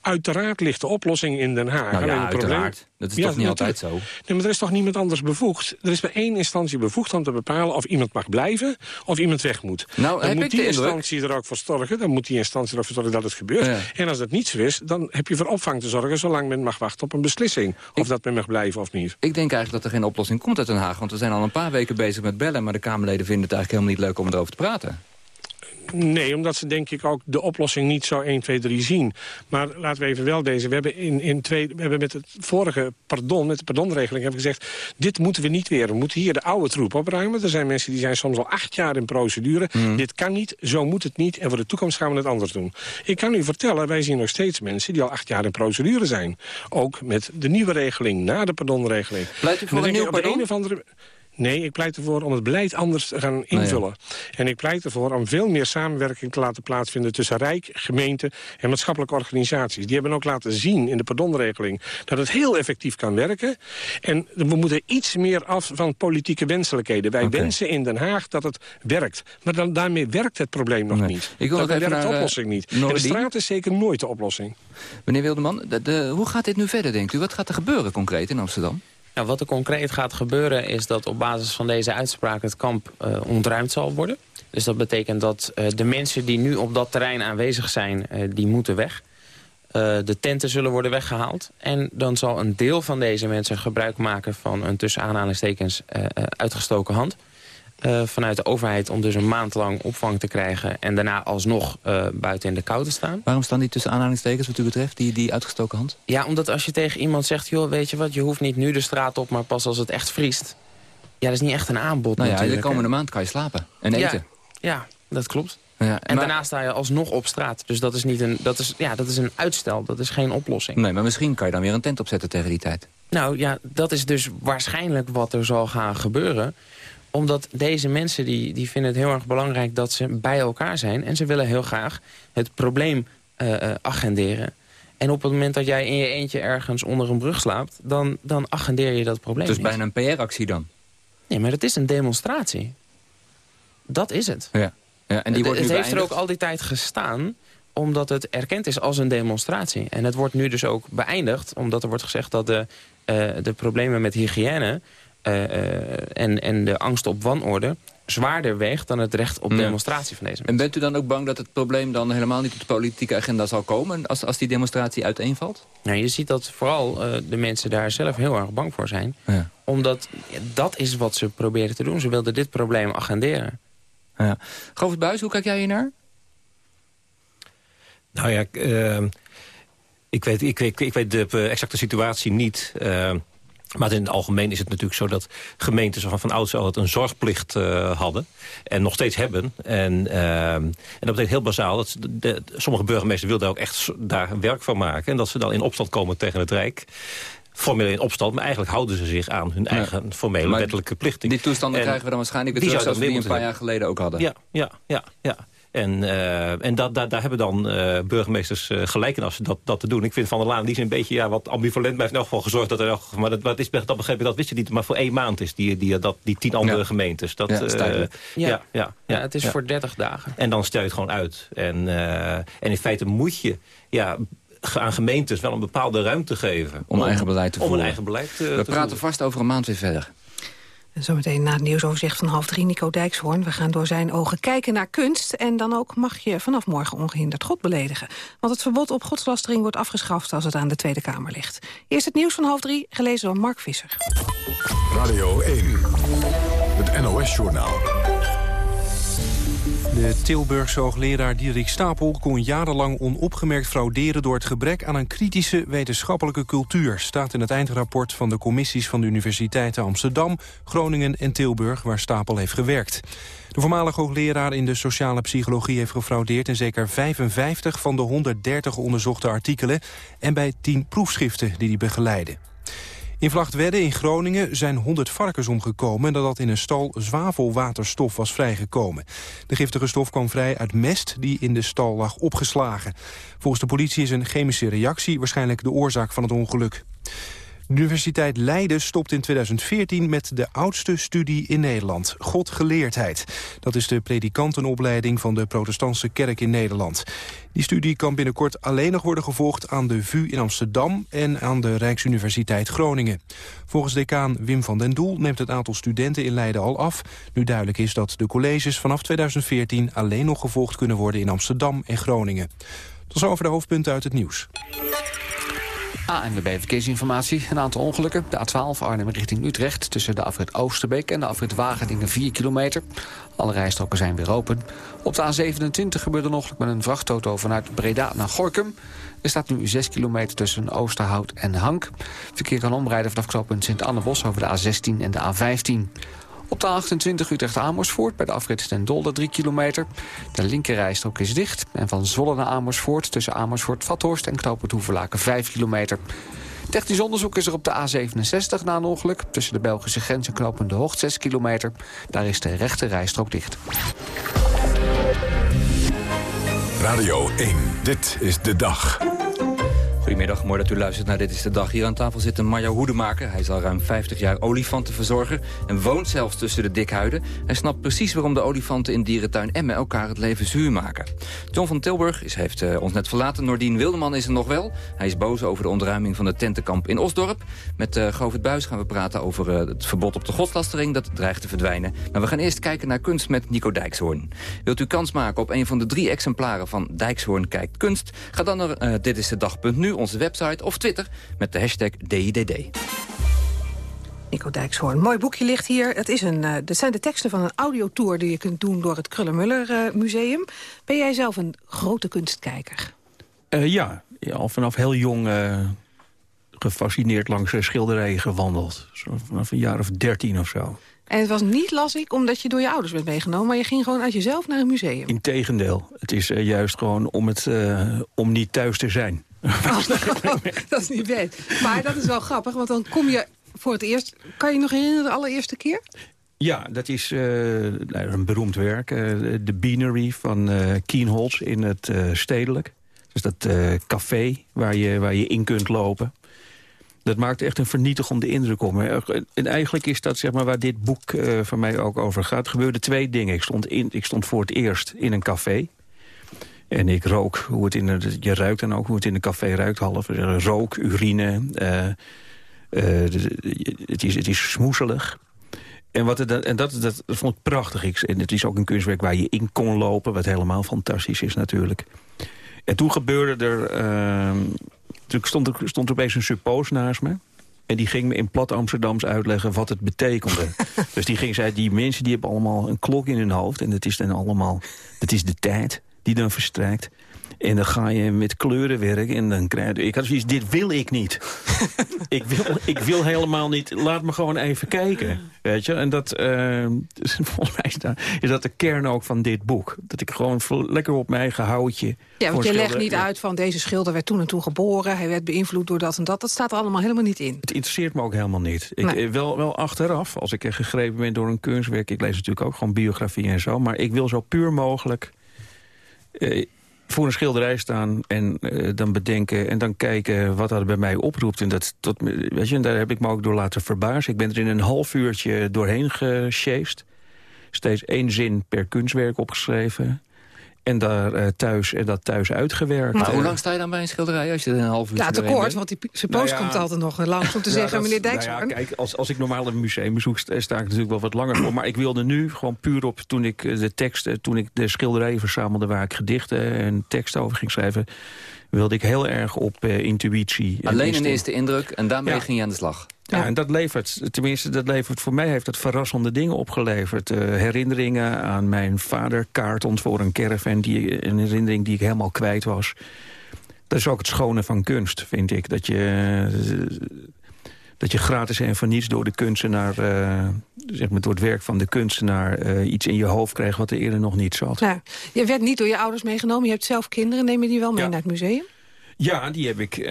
Speaker 16: Uiteraard ligt de oplossing in Den Haag.
Speaker 15: Nou ja,
Speaker 16: het probleem-.
Speaker 15: Dat is
Speaker 16: Ja,
Speaker 15: toch niet altijd zo?
Speaker 16: Nee, maar er is toch niemand anders bevoegd? Er is bij één instantie bevoegd om te bepalen of iemand mag blijven of iemand weg moet.
Speaker 15: Nou,
Speaker 16: dan
Speaker 15: heb
Speaker 16: moet die instantie er ook voor zorgen. Dan moet die instantie er ook voor zorgen dat het gebeurt.
Speaker 15: Ja.
Speaker 16: En als dat niet zo is, dan heb je voor opvang te zorgen... zolang men mag wachten op een beslissing. Of dat men mag blijven of niet.
Speaker 15: Ik denk eigenlijk dat er geen oplossing komt uit Den Haag. Want we zijn al een paar weken bezig met bellen... maar de Kamerleden vinden het eigenlijk helemaal niet leuk om erover te praten.
Speaker 16: Nee, omdat ze denk ik ook de oplossing niet zo 1, 2, 3 zien. Maar laten we even wel deze. We hebben, in, in twee, we hebben met het vorige pardon, met de pardonregeling, hebben gezegd... dit moeten we niet weer. We moeten hier de oude troep opruimen. Er zijn mensen die zijn soms al acht jaar in procedure.
Speaker 15: Mhm.
Speaker 16: Dit kan niet, zo moet het niet. En voor de toekomst gaan we het anders doen. Ik kan u vertellen, wij zien nog steeds mensen die al acht jaar in procedure zijn. Ook met de nieuwe regeling, na de pardonregeling.
Speaker 15: Pleit u voor een nieuw
Speaker 16: ik, op de
Speaker 15: pardon?
Speaker 16: een of andere... Nee, ik pleit ervoor om het beleid anders te gaan invullen. En ik pleit ervoor om veel meer samenwerking te laten plaatsvinden... tussen Rijk, gemeente en maatschappelijke organisaties. Die hebben ook laten zien in de pardonregeling... dat het heel effectief kan werken. En we moeten iets meer af van politieke wenselijkheden. Wij wensen in Den Haag dat het werkt. Maar dan, daarmee werkt het probleem nog niet.
Speaker 15: Ik wil
Speaker 16: dat werkt de
Speaker 15: naar, eh,
Speaker 16: oplossing niet. En de straat is zeker nooit de oplossing.
Speaker 15: Meneer Wilderman, de, de- hoe gaat dit nu verder, denkt u? Wat gaat er gebeuren concreet in Amsterdam?
Speaker 21: Nou, wat er concreet gaat gebeuren is dat op basis van deze uitspraak het kamp eh, ontruimd zal worden. Dus dat betekent dat eh, de mensen die nu op dat terrein aanwezig zijn, eh, die moeten weg. De tenten zullen worden weggehaald. En dan zal een deel van deze mensen gebruik maken van een tussen aanhalingstekens uitgestoken hand. Eh, vanuit de overheid om dus een maand lang opvang te krijgen... en daarna alsnog eh, buiten in de kou te staan.
Speaker 15: Waarom staan die tussen aanhalingstekens wat u betreft, die, die uitgestoken hand?
Speaker 21: Ja, omdat als je tegen iemand zegt... joh, weet je wat, je hoeft niet nu de straat op... maar pas als het echt vriest. Ja, dat is niet echt een aanbod
Speaker 15: Nou ja, de komende maand kan je slapen en eten.
Speaker 21: Ja, dat klopt.
Speaker 15: Ja,
Speaker 21: En
Speaker 15: maar-
Speaker 21: daarna sta je alsnog op straat. Dus dat is, niet een, dat, is, ja, dat is een uitstel, dat is geen oplossing.
Speaker 15: Nee, maar misschien kan je dan weer een tent opzetten tegen die tijd.
Speaker 21: Nou ja, dat is dus waarschijnlijk wat er zal gaan gebeuren omdat deze mensen die, die vinden het heel erg belangrijk dat ze bij elkaar zijn. En ze willen heel graag het probleem eh, eh, agenderen. En op het moment dat jij in je eentje ergens onder een brug slaapt... dan, dan agendeer je dat probleem
Speaker 15: Dus
Speaker 21: niet.
Speaker 15: bijna een PR-actie dan?
Speaker 21: Nee, maar het is een demonstratie. Dat is het.
Speaker 15: Ja. ja en die
Speaker 21: het
Speaker 15: wordt nu
Speaker 21: het heeft er ook al die tijd gestaan omdat het erkend is als een demonstratie. En het wordt nu dus ook beëindigd... omdat er wordt gezegd dat de, eh, de problemen met hygiëne... eh, eh, en, en de angst op wanorde zwaarder weegt dan het recht op
Speaker 15: Ja.
Speaker 21: demonstratie van deze mensen.
Speaker 15: En bent u dan ook bang dat het probleem dan helemaal niet op de politieke agenda zal komen... als, als die demonstratie uiteenvalt?
Speaker 21: Nou, je ziet dat vooral eh, de mensen daar zelf heel erg bang voor zijn.
Speaker 15: Ja.
Speaker 21: Omdat ja, dat is wat ze proberen te doen. Ze wilden dit probleem agenderen.
Speaker 15: Ja. Govert Buis, hoe kijk jij hier naar?
Speaker 22: Nou ja, ik, ik, weet, ik, weet, ik weet de exacte situatie niet. eh, maar in het algemeen is het natuurlijk zo dat gemeentes van, van ouds altijd een zorgplicht eh, hadden. En nog steeds hebben. En, eh, en dat betekent heel bazaal dat ze de, de- sommige burgemeesters willen daar ook echt daar werk van maken. En dat ze dan in opstand komen tegen het Rijk. Formeel in opstand, maar eigenlijk houden ze zich aan hun eigen formele
Speaker 15: Maar
Speaker 22: wettelijke plichting.
Speaker 15: Die toestanden
Speaker 22: En
Speaker 15: krijgen we dan waarschijnlijk weer terug... zoals we die een paar jaar geleden ook hadden.
Speaker 22: Ja, ja, ja, ja. En, eh, en dat, daar, daar hebben dan eh, burgemeesters eh, gelijk in als ze dat, dat te doen. Ik vind Van der Laan die is een beetje ja, wat ambivalent. Maar heeft in elk geval gezorgd dat er... nog- Maar dat, wat is, dat begreep ik, dat wist je niet. Maar voor één maand is die, die, dat, die tien andere
Speaker 15: Ja.
Speaker 22: gemeentes. Dat,
Speaker 15: Ja, dat is
Speaker 22: eh,
Speaker 15: duidelijk.
Speaker 21: Ja.
Speaker 22: ja, ja,
Speaker 21: Ja, het is voor 30 dagen.
Speaker 22: En dan stel je het gewoon uit. En, eh, en in feite moet je ja, aan gemeentes wel een bepaalde ruimte geven.
Speaker 15: Om eigen beleid te
Speaker 22: Om een
Speaker 15: voeren.
Speaker 22: eigen beleid eh,
Speaker 15: We
Speaker 22: te
Speaker 15: praten
Speaker 22: voeren.
Speaker 15: vast over een maand weer verder.
Speaker 11: En zometeen na het nieuwsoverzicht van half drie, Nico Dijkshoorn. We gaan door zijn ogen kijken naar kunst. En dan ook mag je vanaf morgen ongehinderd God beledigen. Want het verbod op godslastering wordt afgeschaft als het aan de Tweede Kamer ligt. Eerst het nieuws van half drie, gelezen door Mark Visser.
Speaker 10: Radio 1, het NOS-journaal.
Speaker 2: De Tilburgse hoogleraar Dierik Stapel kon jarenlang onopgemerkt frauderen... door het gebrek aan een kritische wetenschappelijke cultuur... staat in het eindrapport van de commissies van de universiteiten Amsterdam... Groningen en Tilburg, waar Stapel heeft gewerkt. De voormalige hoogleraar in de sociale psychologie heeft gefraudeerd... in zeker 55 van de 130 onderzochte artikelen... en bij 10 proefschriften die hij begeleidde. In Vlachtwedde in Groningen zijn 100 varkens omgekomen... nadat in een stal zwavelwaterstof was vrijgekomen. De giftige stof kwam vrij uit mest die in de stal lag opgeslagen. Volgens de politie is een chemische reactie waarschijnlijk de oorzaak van het ongeluk. De Universiteit Leiden stopt in 2014 met de oudste studie in Nederland, Godgeleerdheid. Dat is de predikantenopleiding van de protestantse kerk in Nederland. Die studie kan binnenkort alleen nog worden gevolgd aan de VU in Amsterdam en aan de Rijksuniversiteit Groningen. Volgens decaan Wim van den Doel neemt het aantal studenten in Leiden al af. Nu duidelijk is dat de colleges vanaf 2014 alleen nog gevolgd kunnen worden in Amsterdam en Groningen. Tot zover de hoofdpunten uit het nieuws.
Speaker 23: ANWB Verkeersinformatie. Een aantal ongelukken. De A12 Arnhem richting Utrecht... tussen de afrit Oosterbeek en de afrit Wageningen 4 kilometer. Alle rijstroken zijn weer open. Op de A27 gebeurde een ongeluk met een vrachtauto vanuit Breda naar Gorkum. Er staat nu 6 kilometer tussen Oosterhout en Hank. Verkeer kan omrijden vanaf knooppunt Sint-Annebos over de A16 en de A15. Op de A28 Utrecht-Amersfoort bij de afrit ten Dolder 3 kilometer. De linkerrijstrook is dicht. En van Zwolle naar Amersfoort tussen Amersfoort-Vathorst en knooppunt Hoeverlaken 5 kilometer. Technisch onderzoek is er op de A67 na een ongeluk. Tussen de Belgische grens en knooppunt De Hoogte 6 kilometer. Daar is de rechte rijstrook dicht.
Speaker 1: Radio 1, dit is de dag.
Speaker 15: Goedemiddag, mooi dat u luistert naar Dit is de Dag. Hier aan tafel zit een Marjo Hoedemaker. Hij is al ruim 50 jaar olifantenverzorger en woont zelfs tussen de dikhuiden. Hij snapt precies waarom de olifanten in dierentuin Emmen elkaar het leven zuur maken. John van Tilburg is, heeft uh, ons net verlaten. Nordien Wildeman is er nog wel. Hij is boos over de ontruiming van de tentenkamp in Osdorp. Met uh, Govert Buis gaan we praten over uh, het verbod op de godslastering. Dat dreigt te verdwijnen. Maar we gaan eerst kijken naar kunst met Nico Dijkshoorn. Wilt u kans maken op een van de drie exemplaren van Dijkshoorn kijkt kunst? Ga dan naar dit is de dag.nu onze website of Twitter met de hashtag DIDD.
Speaker 11: Nico Dijkshoorn. Mooi boekje ligt hier. Het is een, uh, dat zijn de teksten van een audiotour die je kunt doen door het Krullenmuller uh, Museum. Ben jij zelf een grote kunstkijker?
Speaker 12: Uh, ja, al vanaf heel jong gefascineerd langs schilderijen gewandeld. Zo vanaf een jaar of dertien of zo.
Speaker 11: En het was niet, las ik, omdat je door je ouders bent meegenomen... maar je ging gewoon uit jezelf naar een museum.
Speaker 12: Integendeel. Het is juist gewoon om, het, om niet thuis te zijn.
Speaker 11: Oh, dat is niet best. Maar dat is wel grappig, want dan kom je voor het eerst... Kan je nog herinneren de allereerste keer?
Speaker 12: Ja, dat is uh, een beroemd werk. Uh, de Beanery van uh, Kienholz in het Stedelijk. Dus dat café waar je, waar je in kunt lopen. Dat maakt echt een vernietigende indruk op me. En eigenlijk is dat zeg maar, waar dit boek van mij ook over gaat. Er gebeurden twee dingen. Ik stond, in, ik stond voor het eerst in een café. En ik rook hoe het in de, je ruikt dan ook hoe het in een café ruikt half. Rook, urine. Uh, uh, het, is, het is smoeselig. En, wat het, en dat, dat, dat, vond ik prachtig. Ik, en het is ook een kunstwerk waar je in kon lopen. Wat helemaal fantastisch is natuurlijk. En toen gebeurde er... Uh, toen stond er, stond er opeens een suppoos naast me. En die ging me in plat Amsterdams uitleggen wat het betekende. dus die ging zei, die mensen die hebben allemaal een klok in hun hoofd. En dat is dan allemaal, dat is de tijd die dan verstrijkt. En dan ga je met kleuren werken en dan krijg je... Ik had zoiets, dit wil ik niet. ik, wil, ik wil helemaal niet, laat me gewoon even kijken. Weet je, en dat, uh, volgens mij is dat, is dat de kern ook van dit boek. Dat ik gewoon lekker op mijn eigen houtje...
Speaker 11: Ja, want je legt niet uit van deze schilder werd toen en toen geboren... hij werd beïnvloed door dat en dat. Dat staat er allemaal helemaal niet in.
Speaker 12: Het interesseert me ook helemaal niet. Ik, nee. wel, wel achteraf, als ik er gegrepen ben door een kunstwerk... ik lees natuurlijk ook gewoon biografie en zo... maar ik wil zo puur mogelijk uh, voor een schilderij staan en uh, dan bedenken en dan kijken wat dat bij mij oproept. En dat, weet je, daar heb ik me ook door laten verbazen. Ik ben er in een half uurtje doorheen gesjeest. Steeds één zin per kunstwerk opgeschreven. En daar uh, thuis en dat thuis uitgewerkt.
Speaker 15: Maar hoe lang sta je dan bij een schilderij als je er een half uur
Speaker 11: Ja, te kort, want die suppost nou ja, komt altijd nog langs om te ja, zeggen, meneer Dijkshoorn.
Speaker 12: Nou ja, kijk, als, als ik normaal een museum bezoek, sta ik natuurlijk wel wat langer voor. Maar ik wilde nu gewoon puur op, toen ik de teksten, toen ik de schilderijen verzamelde waar ik gedichten en teksten over ging schrijven, wilde ik heel erg op uh, intuïtie.
Speaker 15: Alleen een eerste indruk en daarmee ja. ging je aan de slag.
Speaker 12: Ja, en dat levert, tenminste, dat levert voor mij heeft het verrassende dingen opgeleverd. Uh, herinneringen aan mijn vader, kaartons voor een caravan, die, een herinnering die ik helemaal kwijt was. Dat is ook het schone van kunst, vind ik. Dat je, dat je gratis en voor niets door de kunstenaar, uh, zeg maar door het werk van de kunstenaar, uh, iets in je hoofd kreeg wat er eerder nog niet zat.
Speaker 11: Nou, je werd niet door je ouders meegenomen, je hebt zelf kinderen, neem je die wel mee ja. naar het museum?
Speaker 12: Ja, die heb, ik, uh,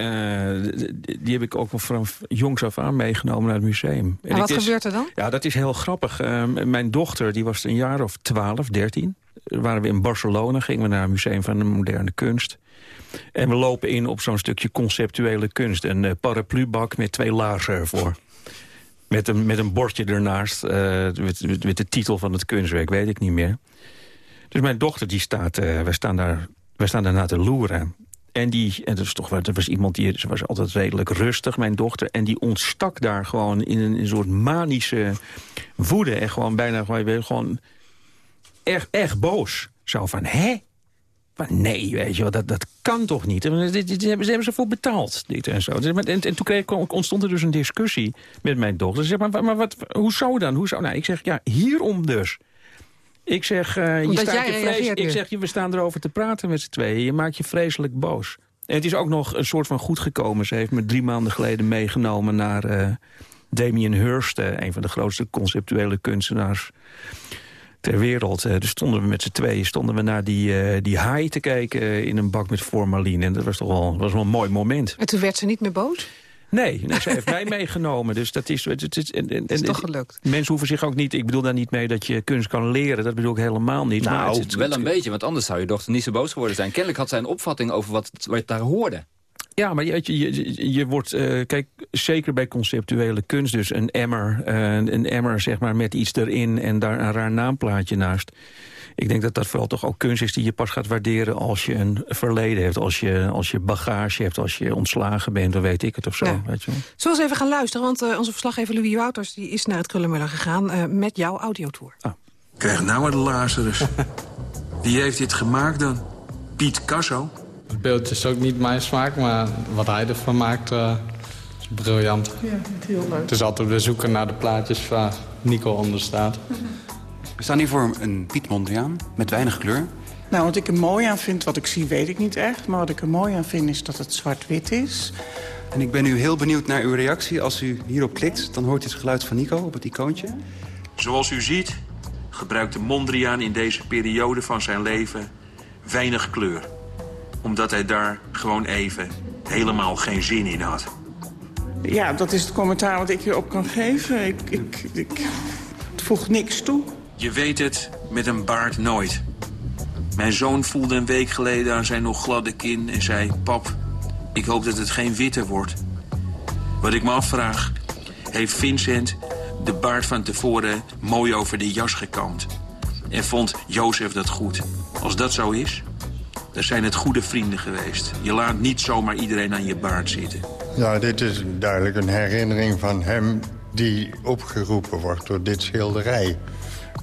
Speaker 12: die heb ik ook nog vanaf jongs af aan meegenomen naar het museum.
Speaker 11: En, en wat is, gebeurt er dan?
Speaker 12: Ja, dat is heel grappig. Uh, mijn dochter, die was een jaar of 12, 13. Waren we in Barcelona, gingen we naar het Museum van de Moderne Kunst. En we lopen in op zo'n stukje conceptuele kunst. Een uh, paraplubak met twee laarzen ervoor. Met een, met een bordje ernaast, met, met de titel van het kunstwerk, weet ik niet meer. Dus mijn dochter, die staat, wij, staan daar, wij staan daar naar te loeren. En, die, en dat, is toch, dat was iemand die ze was altijd redelijk rustig, mijn dochter. En die ontstak daar gewoon in een, een soort manische woede. En gewoon bijna gewoon, gewoon echt, echt boos. Zo van, hè? Maar nee, weet je wel, dat, dat kan toch niet? Dit, dit, dit hebben, ze hebben ze voor betaald, dit en zo. En, en, en toen kreeg, ontstond er dus een discussie met mijn dochter. Ze zegt, maar, maar wat, hoezo dan? Hoezo? Nou, ik zeg, ja, hierom dus. Ik zeg, uh, je staat je vrees, ik zeg we staan erover te praten met z'n tweeën. Je maakt je vreselijk boos. En het is ook nog een soort van goed gekomen. Ze heeft me drie maanden geleden meegenomen naar uh, Damien Hirst... Een van de grootste conceptuele kunstenaars ter wereld. Uh, dus stonden we met z'n tweeën stonden we naar die, die haai te kijken in een bak met formalin. En dat was toch wel, was wel een mooi moment.
Speaker 11: En toen werd ze niet meer boos?
Speaker 12: Nee, nee ze heeft mij meegenomen. Dus dat is, het,
Speaker 11: het, en, en, is toch gelukt.
Speaker 12: Mensen hoeven zich ook niet... Ik bedoel daar niet mee dat je kunst kan leren. Dat bedoel ik helemaal niet.
Speaker 15: Nou, het, wel een beetje. Want anders zou je dochter niet zo boos geworden zijn. Kennelijk had zij een opvatting over wat, wat daar hoorde.
Speaker 12: Ja, maar je, je, je wordt, uh, kijk, zeker bij conceptuele kunst, dus een emmer, uh, een emmer zeg maar met iets erin en daar een raar naamplaatje naast. Ik denk dat dat vooral toch ook kunst is die je pas gaat waarderen als je een verleden hebt. Als je, als je bagage hebt, als je ontslagen bent, dan weet ik het of zo. Ja. Weet je wel.
Speaker 11: Zullen we even gaan luisteren, want uh, onze verslaggever Louis Wouters die is naar het Krullenmuller gegaan uh, met jouw audiotour.
Speaker 24: Ah. Krijg nou maar de Lazarus. Wie heeft dit gemaakt dan? Piet Casso?
Speaker 25: Het beeld is ook niet mijn smaak, maar wat hij ervan maakt uh, is briljant.
Speaker 11: Ja, heel leuk.
Speaker 25: Het is altijd weer zoeken naar de plaatjes waar Nico onder staat.
Speaker 26: We staan hier voor een Piet Mondriaan met weinig kleur.
Speaker 27: Nou, wat ik er mooi aan vind, wat ik zie weet ik niet echt... maar wat ik er mooi aan vind is dat het zwart-wit is.
Speaker 26: En ik ben nu heel benieuwd naar uw reactie. Als u hierop klikt, dan hoort u het geluid van Nico op het icoontje.
Speaker 24: Zoals u ziet, gebruikte Mondriaan in deze periode van zijn leven weinig kleur. Omdat hij daar gewoon even helemaal geen zin in had.
Speaker 27: Ja, dat is het commentaar wat ik hierop kan geven. Ik, ik, ik, het voegt niks toe.
Speaker 24: Je weet het met een baard nooit. Mijn zoon voelde een week geleden aan zijn nog gladde kin en zei... Pap, ik hoop dat het geen witte wordt. Wat ik me afvraag, heeft Vincent de baard van tevoren mooi over de jas gekamd? En vond Jozef dat goed? Als dat zo is, dan zijn het goede vrienden geweest. Je laat niet zomaar iedereen aan je baard zitten.
Speaker 28: Ja, dit is duidelijk een herinnering van hem die opgeroepen wordt door dit schilderij.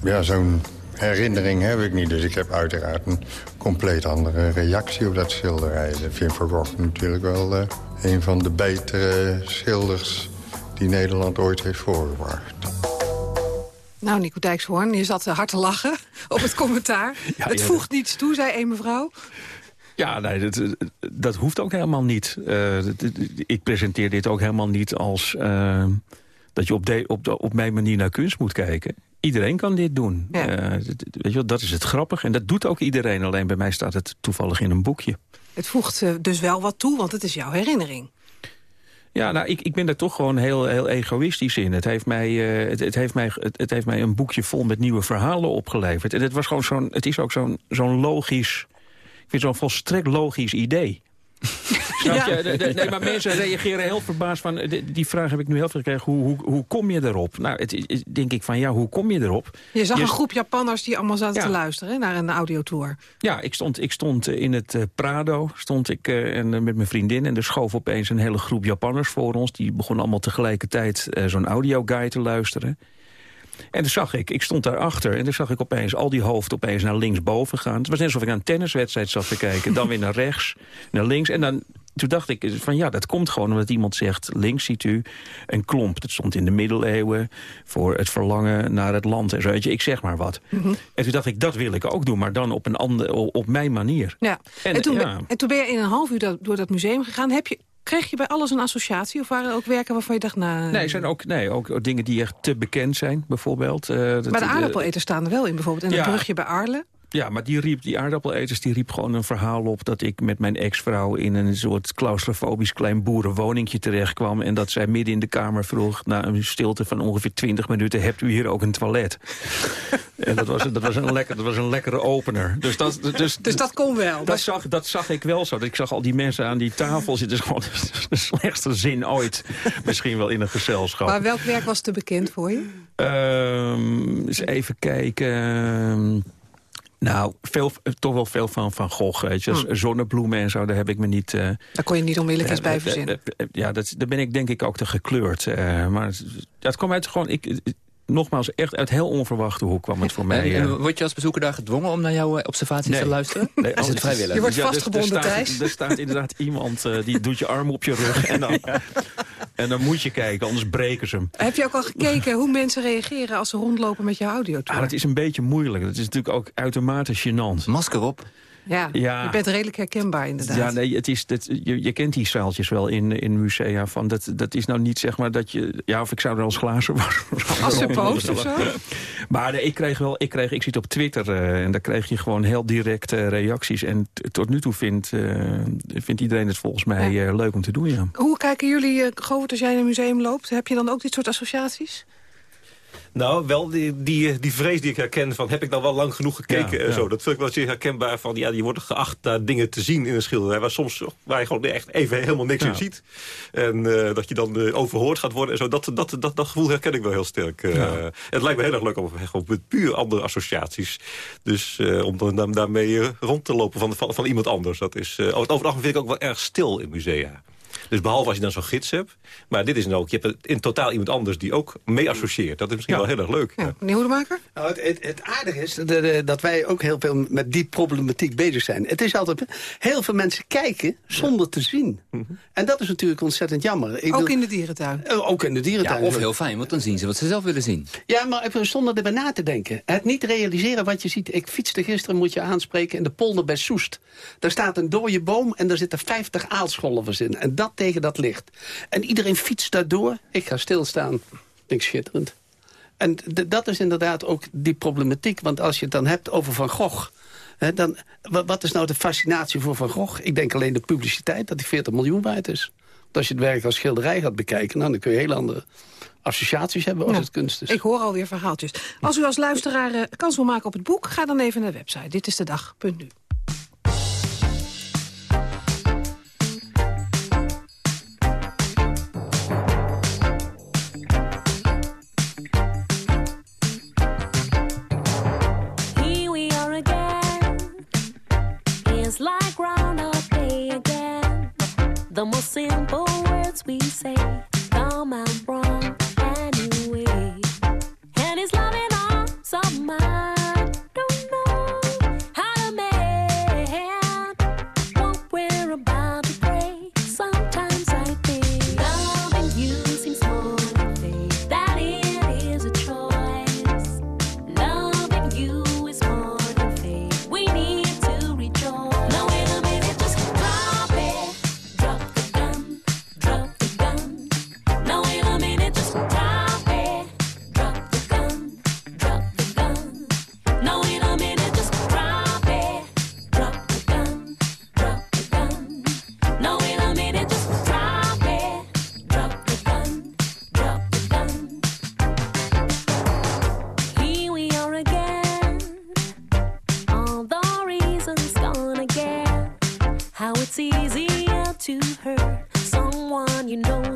Speaker 28: Ja, zo'n herinnering heb ik niet. Dus ik heb uiteraard een compleet andere reactie op dat schilderij. Ik vind Van Gogh natuurlijk wel uh, een van de betere schilders... die Nederland ooit heeft voorgebracht.
Speaker 11: Nou, Nico Dijkshoorn, je zat hard te lachen op het commentaar. Ja, het voegt ja, niets toe, zei een mevrouw.
Speaker 12: Ja, nee, dat, dat hoeft ook helemaal niet. Uh, ik presenteer dit ook helemaal niet als... Uh, dat je op, de, op, de, op mijn manier naar kunst moet kijken. Iedereen kan dit doen. Ja. Uh, weet je wel, dat is het grappig. En dat doet ook iedereen. Alleen bij mij staat het toevallig in een boekje.
Speaker 11: Het voegt dus wel wat toe, want het is jouw herinnering.
Speaker 12: Ja, nou, ik, ik ben daar toch gewoon heel, heel egoïstisch in. Het heeft, mij, uh, het, heeft mij, het, het, heeft mij een boekje vol met nieuwe verhalen opgeleverd. En het, was gewoon zo'n, het is ook zo'n zo'n logisch... Ik vind zo'n volstrekt logisch idee. Ja. Je, de, nee, maar mensen reageren heel verbaasd van... die vraag heb ik nu heel veel gekregen. Hoe, hoe, hoe kom je erop? Nou, het, denk ik van ja, hoe kom je erop?
Speaker 11: Je zag een groep Japanners die allemaal zaten ja. te luisteren naar een audiotour.
Speaker 12: Ja, ik stond, ik stond in het uh, Prado stond ik, uh, en, uh, met mijn vriendin... en er schoof opeens een hele groep Japanners voor ons. Die begonnen allemaal tegelijkertijd zo'n audioguide te luisteren. En toen zag ik, ik stond daarachter en toen zag ik opeens al die hoofden opeens naar linksboven gaan. Het was net alsof ik naar een tenniswedstrijd zat te kijken. Dan weer naar rechts, naar links. En dan, toen dacht ik van ja, dat komt gewoon omdat iemand zegt... links ziet u een klomp. Dat stond in de middeleeuwen voor het verlangen naar het land. En zo, weet je, ik zeg maar wat. Mm -hmm. En toen dacht ik, dat wil ik ook doen, maar dan op, een andere, op mijn manier.
Speaker 11: Ja. En, en, toen, ja. en toen ben je in een half uur door dat museum gegaan. Heb je Kreeg je bij alles een associatie? Of waren er ook werken waarvan je dacht... Nou,
Speaker 12: nee, zijn ook, nee, ook dingen die echt te bekend zijn, bijvoorbeeld. Uh,
Speaker 11: maar de aardappeleters staan er wel in, bijvoorbeeld. En ja. het brugje bij Arlen.
Speaker 12: Ja, maar die, riep, die aardappeleters die riep gewoon een verhaal op... dat ik met mijn ex-vrouw in een soort claustrofobisch klein boerenwoningje terechtkwam... en dat zij midden in de kamer vroeg, na een stilte van ongeveer 20 minuten... hebt u hier ook een toilet? en dat was, dat, was een lekker, dat was een lekkere opener. Dus dat, dus,
Speaker 11: dus dat kon wel?
Speaker 12: Dat zag, dat zag ik wel zo. Ik zag al die mensen aan die tafel zitten. gewoon de slechtste zin ooit. Misschien wel in een gezelschap.
Speaker 11: Maar welk werk was te bekend voor je?
Speaker 12: Um, eens even kijken... Nou, veel, toch wel veel van Van Gogh. Weet je. Hmm. Zonnebloemen en zo, daar heb ik me niet... Uh,
Speaker 11: daar kon je niet onmiddellijk iets bij verzinnen.
Speaker 12: Uh, ja, dat, daar ben ik denk ik ook te gekleurd. maar dat kwam uit gewoon... Ik, nogmaals, echt uit heel onverwachte hoek kwam het voor mij.
Speaker 15: En, en
Speaker 12: eh.
Speaker 15: word je als bezoeker daar gedwongen om naar jouw eh, observaties
Speaker 12: Nee.
Speaker 15: te luisteren?
Speaker 12: Nee,
Speaker 15: is het vrijwillig?
Speaker 11: Je wordt
Speaker 12: Ja, dus
Speaker 11: vastgebonden,
Speaker 12: er, staat,
Speaker 11: Thijs.
Speaker 12: er staat inderdaad iemand eh, die doet je arm op je rug. En dan, en dan moet je kijken, anders breken ze hem.
Speaker 11: Heb je ook al gekeken hoe mensen reageren als ze rondlopen met je audio?
Speaker 12: Ah, dat is een beetje moeilijk. Dat is natuurlijk ook uitermate gênant.
Speaker 15: Masker op.
Speaker 11: Ja,
Speaker 12: Ja.
Speaker 11: je bent redelijk herkenbaar inderdaad.
Speaker 12: Ja, nee, het is, dat, je, je kent die zaaltjes wel in, in musea. Van dat, dat is nou niet zeg maar dat je... Ja, of ik zou er als glazen
Speaker 11: post of zo?
Speaker 12: Maar nee, ik kreeg wel, ik, kreeg, ik zit op Twitter eh, en daar kreeg je gewoon heel direct reacties. En tot nu toe vindt, eh, vindt iedereen het volgens mij eh, leuk om te doen, ja.
Speaker 11: Hoe kijken jullie, uh, Govert, als jij in een museum loopt? Heb je dan ook dit soort associaties?
Speaker 22: Nou, wel die, die, die vrees die ik herken van... heb ik nou wel lang genoeg gekeken
Speaker 12: Ja,
Speaker 22: zo. Dat vind ik wel zeer herkenbaar van... ja, je wordt geacht daar dingen te zien in een schilderij... waar soms waar je gewoon echt even helemaal niks
Speaker 12: Ja.
Speaker 22: in ziet. En eh, dat je dan eh, overhoord gaat worden en zo. Dat, dat, dat, dat gevoel herken ik wel heel sterk. eh. Het lijkt me heel erg leuk om gewoon met puur andere associaties... dus om dan, daarmee rond te lopen van, van, van iemand anders. Dat is, over het algemeen vind ik ook wel erg stil in musea. Dus behalve als je dan zo'n gids hebt. Maar dit is nou ook, je hebt in totaal iemand anders die ook mee associeert. Dat is misschien wel heel erg leuk. Ja.
Speaker 11: Meneer Hoedemaker?
Speaker 17: Nou, het, het, het aardige is dat, eh, dat wij ook heel veel met die problematiek bezig zijn. Het is altijd... Heel veel mensen kijken zonder te zien. En dat is natuurlijk ontzettend jammer. Ik
Speaker 11: Ook
Speaker 17: bedoel-
Speaker 11: in de dierentuin?
Speaker 17: Eh, Ook in de
Speaker 15: Ja,
Speaker 17: dierentuin.
Speaker 15: of heel fijn, want dan zien ze wat ze zelf willen zien.
Speaker 17: Ja, maar even zonder erbij na te denken. Het niet realiseren wat je ziet. Ik fietste gisteren, moet je aanspreken, in de polder bij Soest. Daar staat een dode boom en daar zitten 50 aalscholvers in. En dat tegen dat licht. En iedereen fietst daardoor. Ik ga stilstaan. Ik denk schitterend. En dat is inderdaad ook die problematiek. Want als je het dan hebt over Van Gogh... Hè, dan, wa- wat is nou de fascinatie voor Van Gogh? Ik denk alleen de publiciteit, dat die 40 miljoen waard is. Want als je het werk als schilderij gaat bekijken... Nou, dan kun je hele andere associaties hebben als
Speaker 11: Ja.
Speaker 17: het kunst is.
Speaker 11: Ik hoor alweer verhaaltjes. Als u als luisteraar eh, kans wil maken op het boek... ga dan even naar de website. Dit is de dag.nu.
Speaker 29: Here The most simple words we say come out wrong anyway. And it's loving all some man it's easier to hurt someone you know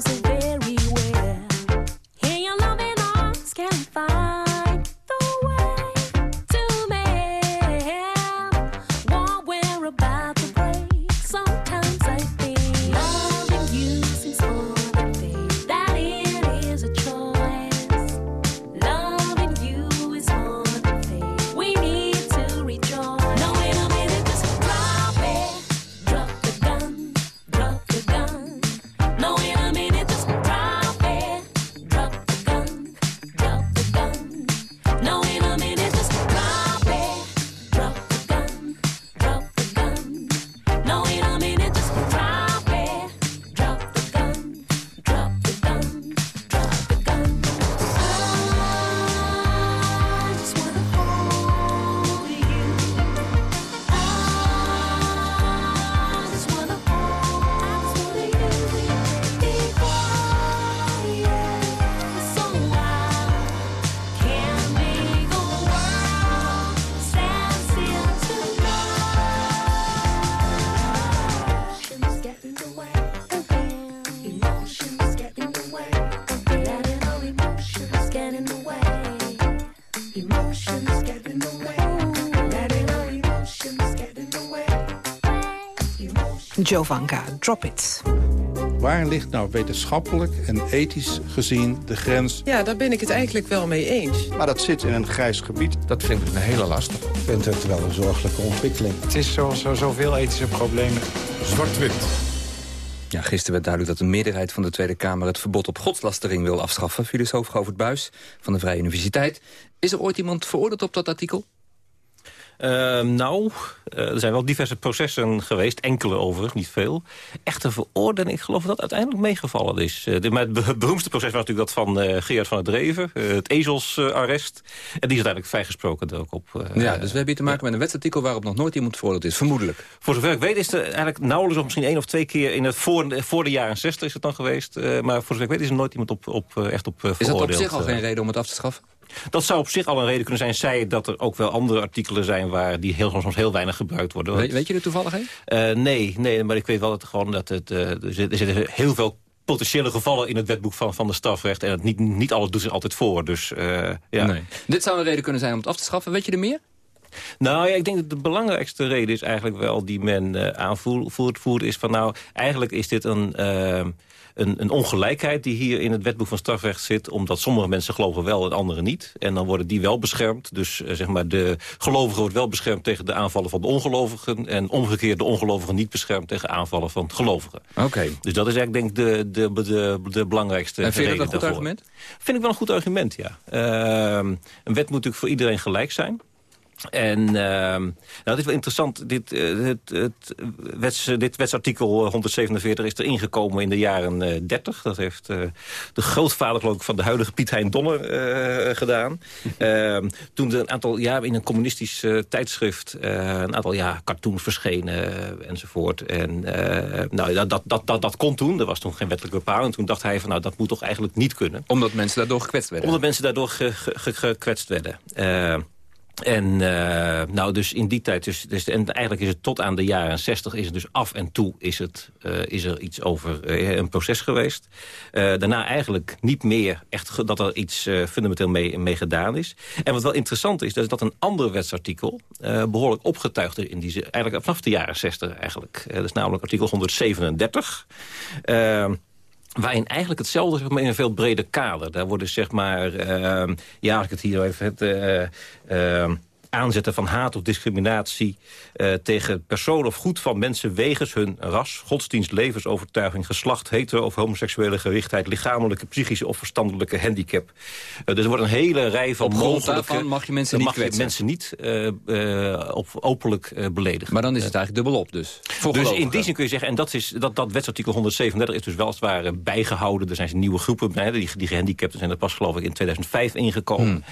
Speaker 11: Jovanka, drop it.
Speaker 30: Waar ligt nou wetenschappelijk en ethisch gezien de grens?
Speaker 31: Ja, daar ben ik het eigenlijk wel mee eens.
Speaker 30: Maar dat zit in een grijs gebied.
Speaker 32: Dat vind ik een hele lastige.
Speaker 33: Ik vind het wel een zorgelijke ontwikkeling.
Speaker 32: Het is zoals zo, zoveel ethische problemen.
Speaker 1: Zwart-wit.
Speaker 15: Ja, gisteren werd duidelijk dat de meerderheid van de Tweede Kamer... het verbod op godslastering wil afschaffen. Filosoof Govert Buis van de Vrije Universiteit. Is er ooit iemand veroordeeld op dat artikel?
Speaker 22: Uh, nou, uh, er zijn wel diverse processen geweest. Enkele overigens, niet veel. Echte veroordeling, ik geloof dat dat uiteindelijk meegevallen is. Uh, de, maar het beroemdste proces was natuurlijk dat van uh, Gerard van het Dreven. het ezelsarrest. en die is uiteindelijk vrijgesproken ook op...
Speaker 15: ja, dus we hebben hier te maken met een wetsartikel... waarop nog nooit iemand veroordeeld is, vermoedelijk.
Speaker 22: Voor zover ik weet is er eigenlijk nauwelijks... of misschien één of twee keer in het voor, voor de jaren 60 is het dan geweest. maar voor zover ik weet is er nooit iemand op, op, echt op veroordeeld.
Speaker 15: Is dat op zich al geen reden om het af te schaffen?
Speaker 22: Dat zou op zich al een reden kunnen zijn. Zij dat er ook wel andere artikelen zijn waar die heel, soms heel weinig gebruikt worden.
Speaker 15: Weet, weet je er toevallig een?
Speaker 22: Uh, nee, nee, maar ik weet wel dat, gewoon dat het, uh, er zitten heel veel potentiële gevallen in het wetboek van, van de strafrecht. En het niet, niet alles doet zich altijd voor. Dus, uh, ja.
Speaker 15: Nee. Dit zou een reden kunnen zijn om het af te schaffen. Weet je er meer?
Speaker 22: Nou ja, ik denk dat de belangrijkste reden is eigenlijk wel die men uh, aanvoert, is van nou, eigenlijk is dit een... Uh, een, een, ongelijkheid die hier in het wetboek van strafrecht zit... omdat sommige mensen geloven wel en anderen niet. En dan worden die wel beschermd. Dus uh, zeg maar de gelovigen wordt wel beschermd tegen de aanvallen van de ongelovigen... en omgekeerd de ongelovigen niet beschermd tegen aanvallen van gelovigen.
Speaker 15: Oké.
Speaker 22: Dus dat is eigenlijk denk ik de, de, de, de belangrijkste
Speaker 15: en vind
Speaker 22: je
Speaker 15: dat een goed
Speaker 22: daarvoor.
Speaker 15: argument?
Speaker 22: Vind ik wel een goed argument, ja. Uh, een wet moet natuurlijk voor iedereen gelijk zijn. En uh, nou, het is wel interessant. Dit, uh, het, het wets, dit wetsartikel 147 is er ingekomen in de jaren uh, 30. Dat heeft de grootvader geloof ik, van de huidige Piet Hein Donner gedaan. Ehm, toen er een aantal jaar in een communistisch tijdschrift... een aantal jaar cartoons verschenen enzovoort. En nou, dat, dat, dat, dat, dat kon toen. Er was toen geen wettelijke bepaling. Toen dacht hij van nou, dat moet toch eigenlijk niet kunnen.
Speaker 15: Omdat mensen daardoor gekwetst werden?
Speaker 22: Omdat mensen daardoor ge, ge, gekwetst werden. En uh, nou, dus in die tijd, dus, dus, en eigenlijk is het tot aan de jaren 60 is het dus af en toe is, het, uh, is er iets over uh, een proces geweest. daarna eigenlijk niet meer echt dat er iets fundamenteel mee, mee gedaan is. En wat wel interessant is, is dat een ander wetsartikel behoorlijk opgetuigd is in die eigenlijk vanaf de jaren 60 eigenlijk. dat is namelijk artikel 137. Waarin eigenlijk hetzelfde is, maar in een veel breder kader. Daar worden zeg maar, uh, ja, als ik het hier even... Het, uh, uh, aanzetten van haat of discriminatie uh, tegen persoon of goed van mensen wegens hun ras, godsdienst, levensovertuiging, geslacht, hetero of homoseksuele gerichtheid, lichamelijke, psychische of verstandelijke handicap. Uh, dus er wordt een hele rij van
Speaker 15: op
Speaker 22: mogelijke...
Speaker 15: mag je mensen niet
Speaker 22: mag je mensen niet uh, op, openlijk beledigen.
Speaker 15: Maar dan is het eigenlijk dubbelop dus.
Speaker 22: Dus in die zin kun je zeggen, en dat, is, dat, dat wetsartikel 137 is dus wel als het ware bijgehouden. Er zijn nieuwe groepen, die, die gehandicapten zijn er pas geloof ik in 2005 ingekomen. Hmm.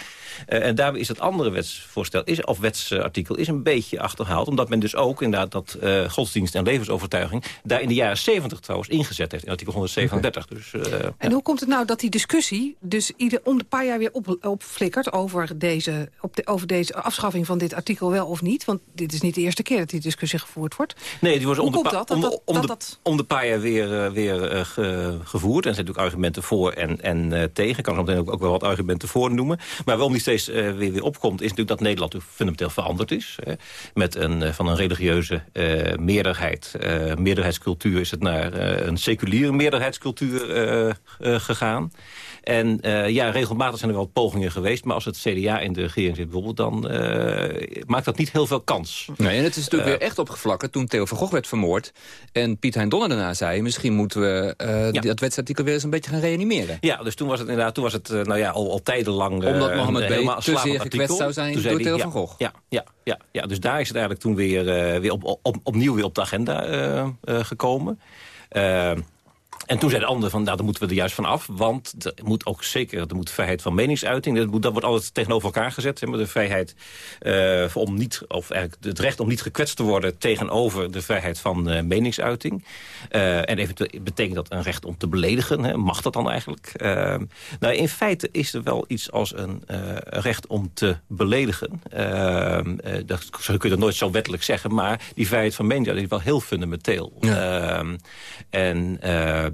Speaker 22: Uh, en daarmee is het andere wetsvoorstel, is, of wetsartikel, is een beetje achterhaald. Omdat men dus ook inderdaad dat uh, godsdienst en levensovertuiging... daar in de jaren 70 trouwens ingezet heeft, in artikel 137. Okay. Dus, uh,
Speaker 11: en ja. hoe komt het nou dat die discussie dus ieder, om de paar jaar weer op, opflikkert... Over deze, op de, over deze afschaffing van dit artikel wel of niet? Want dit is niet de eerste keer dat die discussie gevoerd wordt.
Speaker 22: Nee, die wordt om de,
Speaker 11: dat,
Speaker 22: om,
Speaker 11: dat,
Speaker 22: om,
Speaker 11: dat,
Speaker 22: de,
Speaker 11: dat,
Speaker 22: om de paar jaar weer, weer ge, gevoerd. En er zijn natuurlijk argumenten voor en, en tegen. Ik kan er meteen ook, ook wel wat argumenten voor noemen. Maar waarom die steeds weer, weer opkomt... is natuurlijk dat Nederland fundamenteel veranderd is. Hè. Met een, van een religieuze uh, meerderheid, uh, meerderheidscultuur... is het naar uh, een seculiere meerderheidscultuur gegaan. En uh, ja, regelmatig zijn er wel pogingen geweest. Maar als het CDA in de regering zit bijvoorbeeld... dan uh, maakt dat niet heel veel kans.
Speaker 15: Nee, en het is natuurlijk uh, weer echt opgevlakken toen Theo van Gogh werd vermoord. En Piet Hein Donner daarna zei... misschien moeten we ja. dat wetsartikel weer eens een beetje gaan reanimeren.
Speaker 22: Ja, dus toen was het inderdaad toen was het, nou ja, al, al tijdenlang...
Speaker 15: Omdat Mohammed B. te zeer gekwetst zou zijn door Theo
Speaker 22: ja,
Speaker 15: van Gogh.
Speaker 22: Ja, ja, ja, ja, dus daar is het eigenlijk toen weer, weer op, op, opnieuw weer op de agenda gekomen. En toen zei de ander van, nou, daar moeten we er juist van af. Want er moet ook zeker, er moet vrijheid van meningsuiting. Dat, moet, dat wordt altijd tegenover elkaar gezet. Hè, de vrijheid uh, om niet, of eigenlijk het recht om niet gekwetst te worden... tegenover de vrijheid van uh, meningsuiting. Uh, en eventueel betekent dat een recht om te beledigen. Hè, mag dat dan eigenlijk? nou, in feite is er wel iets als een recht om te beledigen. dat kun je dat nooit zo wettelijk zeggen. Maar die vrijheid van meningsuiting is wel heel fundamenteel. Ja. en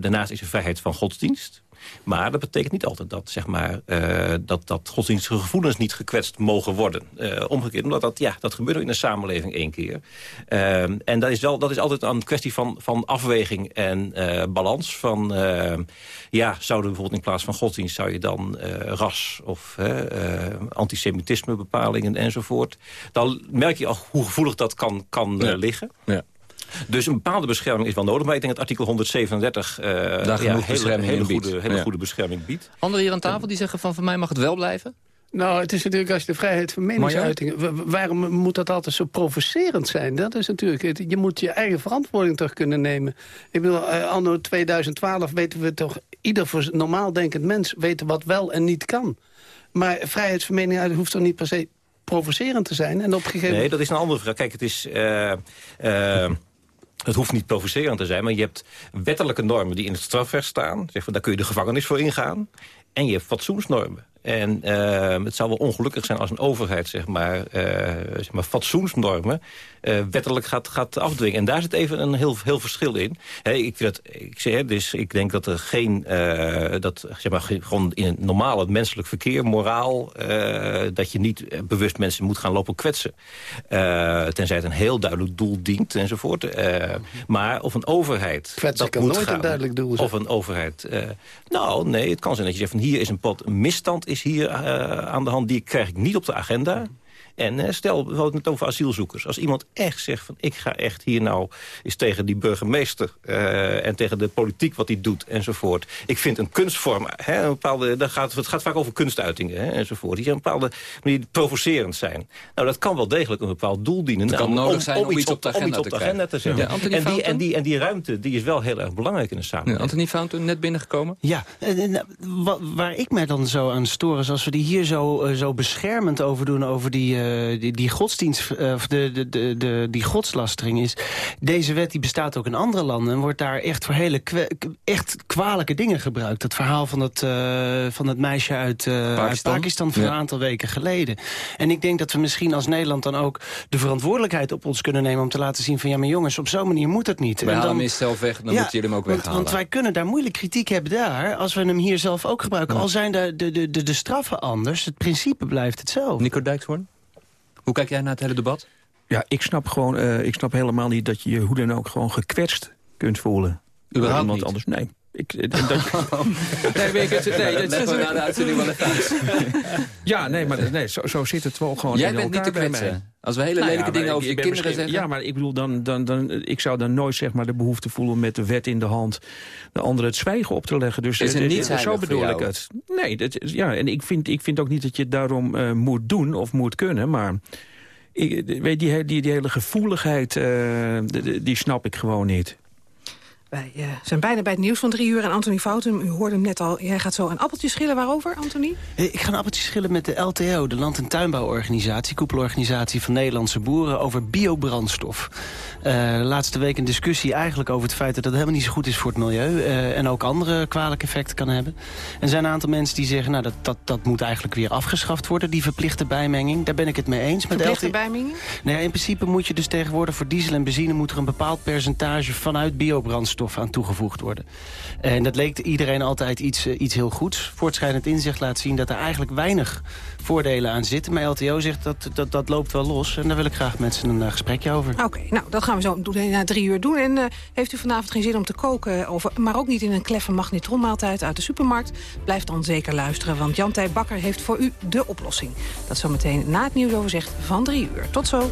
Speaker 22: daarnaast is er vrijheid van godsdienst. Maar dat betekent niet altijd dat, zeg maar, uh, dat, dat godsdienstige gevoelens niet gekwetst mogen worden. Uh, omgekeerd, omdat dat, ja, dat gebeurt in een samenleving één keer. Uh, en dat is, wel, dat is altijd een kwestie van, van afweging en balans. Van, ja, zouden we bijvoorbeeld in plaats van godsdienst... zou je dan ras of antisemitisme bepalingen enzovoort. Dan merk je al hoe gevoelig dat kan, kan ja. liggen. Ja. Dus een bepaalde bescherming is wel nodig. Maar ik denk dat artikel 137 uh,
Speaker 15: Daar
Speaker 22: ja,
Speaker 15: hele,
Speaker 22: hele, goede, hele goede bescherming biedt.
Speaker 15: Anderen hier aan tafel die zeggen van... van mij mag het wel blijven?
Speaker 17: Nou, het is natuurlijk als je de vrijheid van meningsuiting... waarom moet dat altijd zo provocerend zijn? Dat is natuurlijk... Je moet je eigen verantwoording toch kunnen nemen. Ik bedoel, uh, anno 2012 weten we toch... Ieder voor normaal denkend mens weet wat wel en niet kan. Maar vrijheid van meningsuiting hoeft toch niet per se provocerend te zijn? En op een gegeven
Speaker 22: Nee, dat is een andere vraag. Kijk, het is... Uh, uh, het hoeft niet provocerend te zijn, maar je hebt wettelijke normen die in het strafrecht staan. Zeg van, daar kun je de gevangenis voor ingaan. En je hebt fatsoensnormen. En uh, het zou wel ongelukkig zijn als een overheid zeg maar, uh, zeg maar fatsoensnormen uh, wettelijk gaat, gaat afdwingen. En daar zit even een heel, heel verschil in. Ik, vind dat, ik, zeg, dus ik denk dat er geen, dat, zeg maar, gewoon in het normale menselijk verkeer, moraal, dat je niet bewust mensen moet gaan lopen kwetsen. tenzij het een heel duidelijk doel dient enzovoort. maar of een overheid...
Speaker 17: Kwetsen
Speaker 22: dat
Speaker 17: kan
Speaker 22: moet
Speaker 17: nooit
Speaker 22: gaan,
Speaker 17: een duidelijk doel zijn.
Speaker 22: Of een overheid... nou, nee, het kan zijn dat je zegt van hier is een pot misstand is hier uh, aan de hand, die krijg ik niet op de agenda. En stel, we hadden het over asielzoekers. Als iemand echt zegt van ik ga echt hier nou eens tegen die burgemeester... Uh, en tegen de politiek wat hij doet enzovoort. Ik vind een kunstvorm, hè, een bepaalde, daar gaat, het gaat vaak over kunstuitingen hè, enzovoort. Die een bepaalde manier provocerend zijn. Nou, dat kan wel degelijk een bepaald doel dienen.
Speaker 15: Het kan
Speaker 22: nou,
Speaker 15: nodig
Speaker 22: om,
Speaker 15: zijn om,
Speaker 22: om
Speaker 15: iets op de agenda,
Speaker 22: op de agenda te zetten.
Speaker 15: Ja.
Speaker 22: En, die, en, die, en die ruimte die is wel heel erg belangrijk in de samenleving.
Speaker 15: Ja, Anthony Fountain, net binnengekomen.
Speaker 34: Ja, waar ik mij dan zo aan stoor is als we die hier zo, zo beschermend over doen... over die, uh, die, die godsdienst, of de, de, de, de, die godslastering is... deze wet die bestaat ook in andere landen... en wordt daar echt voor hele echt kwalijke dingen gebruikt. Het verhaal van het, uh, van het meisje uit, uh, Pakistan, uit Pakistan van ja. een aantal weken geleden. En ik denk dat we misschien als Nederland dan ook de verantwoordelijkheid op ons kunnen nemen... om te laten zien van ja, maar jongens, op zo'n manier moet het niet.
Speaker 15: Wij halen hem eens zelf weg, dan
Speaker 34: ja,
Speaker 15: moet je hem ook
Speaker 34: want,
Speaker 15: weghalen.
Speaker 34: Want wij kunnen daar moeilijk kritiek hebben daar... als we hem hier zelf ook gebruiken. Ja. Al zijn de, de, de, de straffen anders, het principe blijft hetzelfde.
Speaker 15: Nico Dijkshoorn? Hoe kijk jij naar het hele debat?
Speaker 12: Ja, ik snap gewoon, uh, ik snap helemaal niet dat je je hoe dan ook gewoon gekwetst kunt voelen.
Speaker 15: Überhaupt
Speaker 12: iemand
Speaker 15: niet.
Speaker 12: anders. Nee. Ik, dat,
Speaker 15: nee, weet ik het, nee, dat is na de uitzending wel even uit.
Speaker 12: Ja, nee, maar nee, zo, zo zit het wel gewoon
Speaker 15: Jij
Speaker 12: in
Speaker 15: bent niet te kwetsen. Als we hele
Speaker 12: Nou
Speaker 15: lelijke
Speaker 12: ja,
Speaker 15: dingen over
Speaker 12: ik
Speaker 15: je kinderen zeggen.
Speaker 12: Ja, maar ik bedoel, dan, dan, dan, ik zou dan nooit zeg maar, de behoefte voelen met de wet in de hand... de anderen het zwijgen op te leggen. Dus
Speaker 15: Is
Speaker 12: het-
Speaker 15: niets
Speaker 12: het- zo
Speaker 15: heilig
Speaker 12: bedoel ik het. Nee, dat, is- ja, en ik vind, ik vind ook niet dat je het daarom eh, moet doen of moet kunnen, maar... Ik, weet, die, die, die hele gevoeligheid, eh, die- die snap ik gewoon niet.
Speaker 11: Wij eh, zijn bijna bij het nieuws van drie uur. En Anthony Fouten, u hoorde hem net al. Jij gaat zo een appeltje schillen. Waarover, Anthony?
Speaker 34: Eh, Ik ga een appeltje schillen met de LTO, de Land- en Tuinbouworganisatie... koepelorganisatie van Nederlandse boeren, over biobrandstof. Eh, laatste week een discussie eigenlijk over het feit dat het helemaal niet zo goed is voor het milieu... en ook andere kwalijke effecten kan hebben. En er zijn een aantal mensen die zeggen, nou, dat, dat, dat moet eigenlijk weer afgeschaft worden... die verplichte bijmenging. Daar ben ik het mee eens. Met
Speaker 11: Verplichte
Speaker 34: LTO.
Speaker 11: bijmenging?
Speaker 34: Ja, in principe moet je dus tegenwoordig voor diesel en benzine... moet er een bepaald percentage vanuit biobrandstof aan toegevoegd worden. En dat leek iedereen altijd iets, eh, iets heel goeds. Voortschrijdend inzicht laat zien dat er eigenlijk weinig voordelen aan zitten. Maar LTO zegt dat dat, dat loopt wel los. En daar wil ik graag met ze een eh, gesprekje over.
Speaker 11: Oké, nou, dat gaan we zo doen, na drie uur doen. En eh, heeft u vanavond geen zin om te koken, over, maar ook niet in een kleffe magnetronmaaltijd uit de supermarkt? Blijf dan zeker luisteren, want Jan Tij Bakker heeft voor u de oplossing. Dat zometeen na het nieuwsoverzicht van drie uur. Tot zo.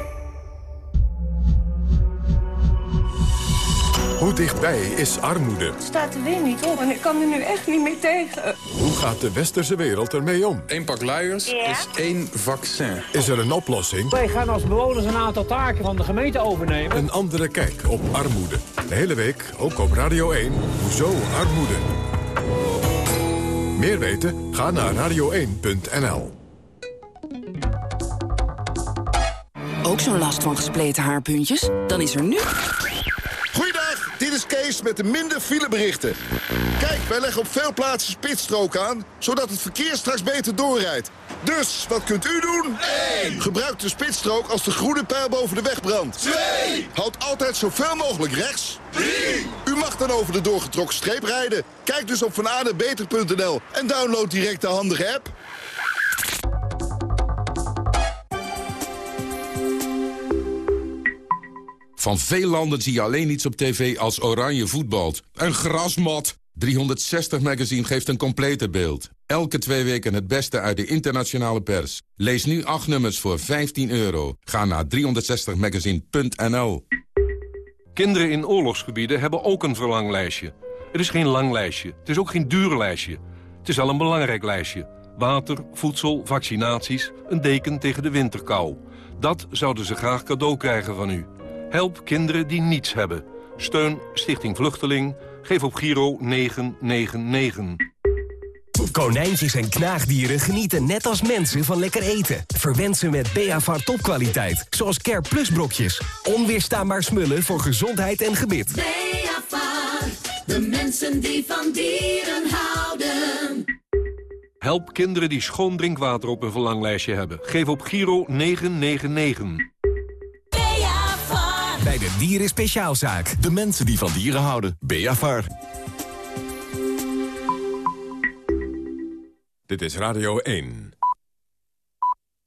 Speaker 1: Hoe dichtbij is armoede?
Speaker 35: staat de weer niet op en ik kan er nu echt niet meer tegen.
Speaker 1: Hoe gaat de westerse wereld ermee om?
Speaker 30: Eén pak luiers is één vaccin.
Speaker 1: Is er een oplossing?
Speaker 36: Wij gaan als bewoners een aantal taken van de gemeente overnemen.
Speaker 1: Een andere kijk op armoede. De hele week, ook op Radio 1. Hoezo armoede? Meer weten? Ga naar radio1.nl.
Speaker 37: Ook zo'n last van gespleten haarpuntjes? Dan is er nu...
Speaker 38: Dit is Kees met de minder fileberichten. Kijk, wij leggen op veel plaatsen spitsstrook aan, zodat het verkeer straks beter doorrijdt. Dus, wat kunt u doen? 1. Gebruik de spitsstrook als de groene pijl boven de weg brandt. 2. Houd altijd zoveel mogelijk rechts. 3. U mag dan over de doorgetrokken streep rijden. Kijk dus op vanadebeter.nl en download direct de handige app.
Speaker 1: Van veel landen zie je alleen iets op tv als oranje voetbalt. Een grasmat. 360 Magazine geeft een complete beeld. Elke twee weken het beste uit de internationale pers. Lees nu acht nummers voor 15 euro. Ga naar 360magazine.nl
Speaker 39: Kinderen in oorlogsgebieden hebben ook een verlanglijstje. Het is geen lang lijstje. Het is ook geen duur lijstje. Het is al een belangrijk lijstje. Water, voedsel, vaccinaties, een deken tegen de winterkou. Dat zouden ze graag cadeau krijgen van u. Help kinderen die niets hebben. Steun Stichting Vluchteling. Geef op Giro 999.
Speaker 40: Konijntjes en knaagdieren genieten net als mensen van lekker eten. Verwend ze met Beavar topkwaliteit, zoals Care Plus brokjes. Onweerstaanbaar smullen voor gezondheid en gebit.
Speaker 41: Beavar, de mensen die van dieren houden.
Speaker 39: Help kinderen die schoon drinkwater op hun verlanglijstje hebben. Geef op Giro 999.
Speaker 40: Bij de Dieren Speciaalzaak.
Speaker 10: De mensen die van dieren houden. Beavar.
Speaker 42: Dit is Radio 1.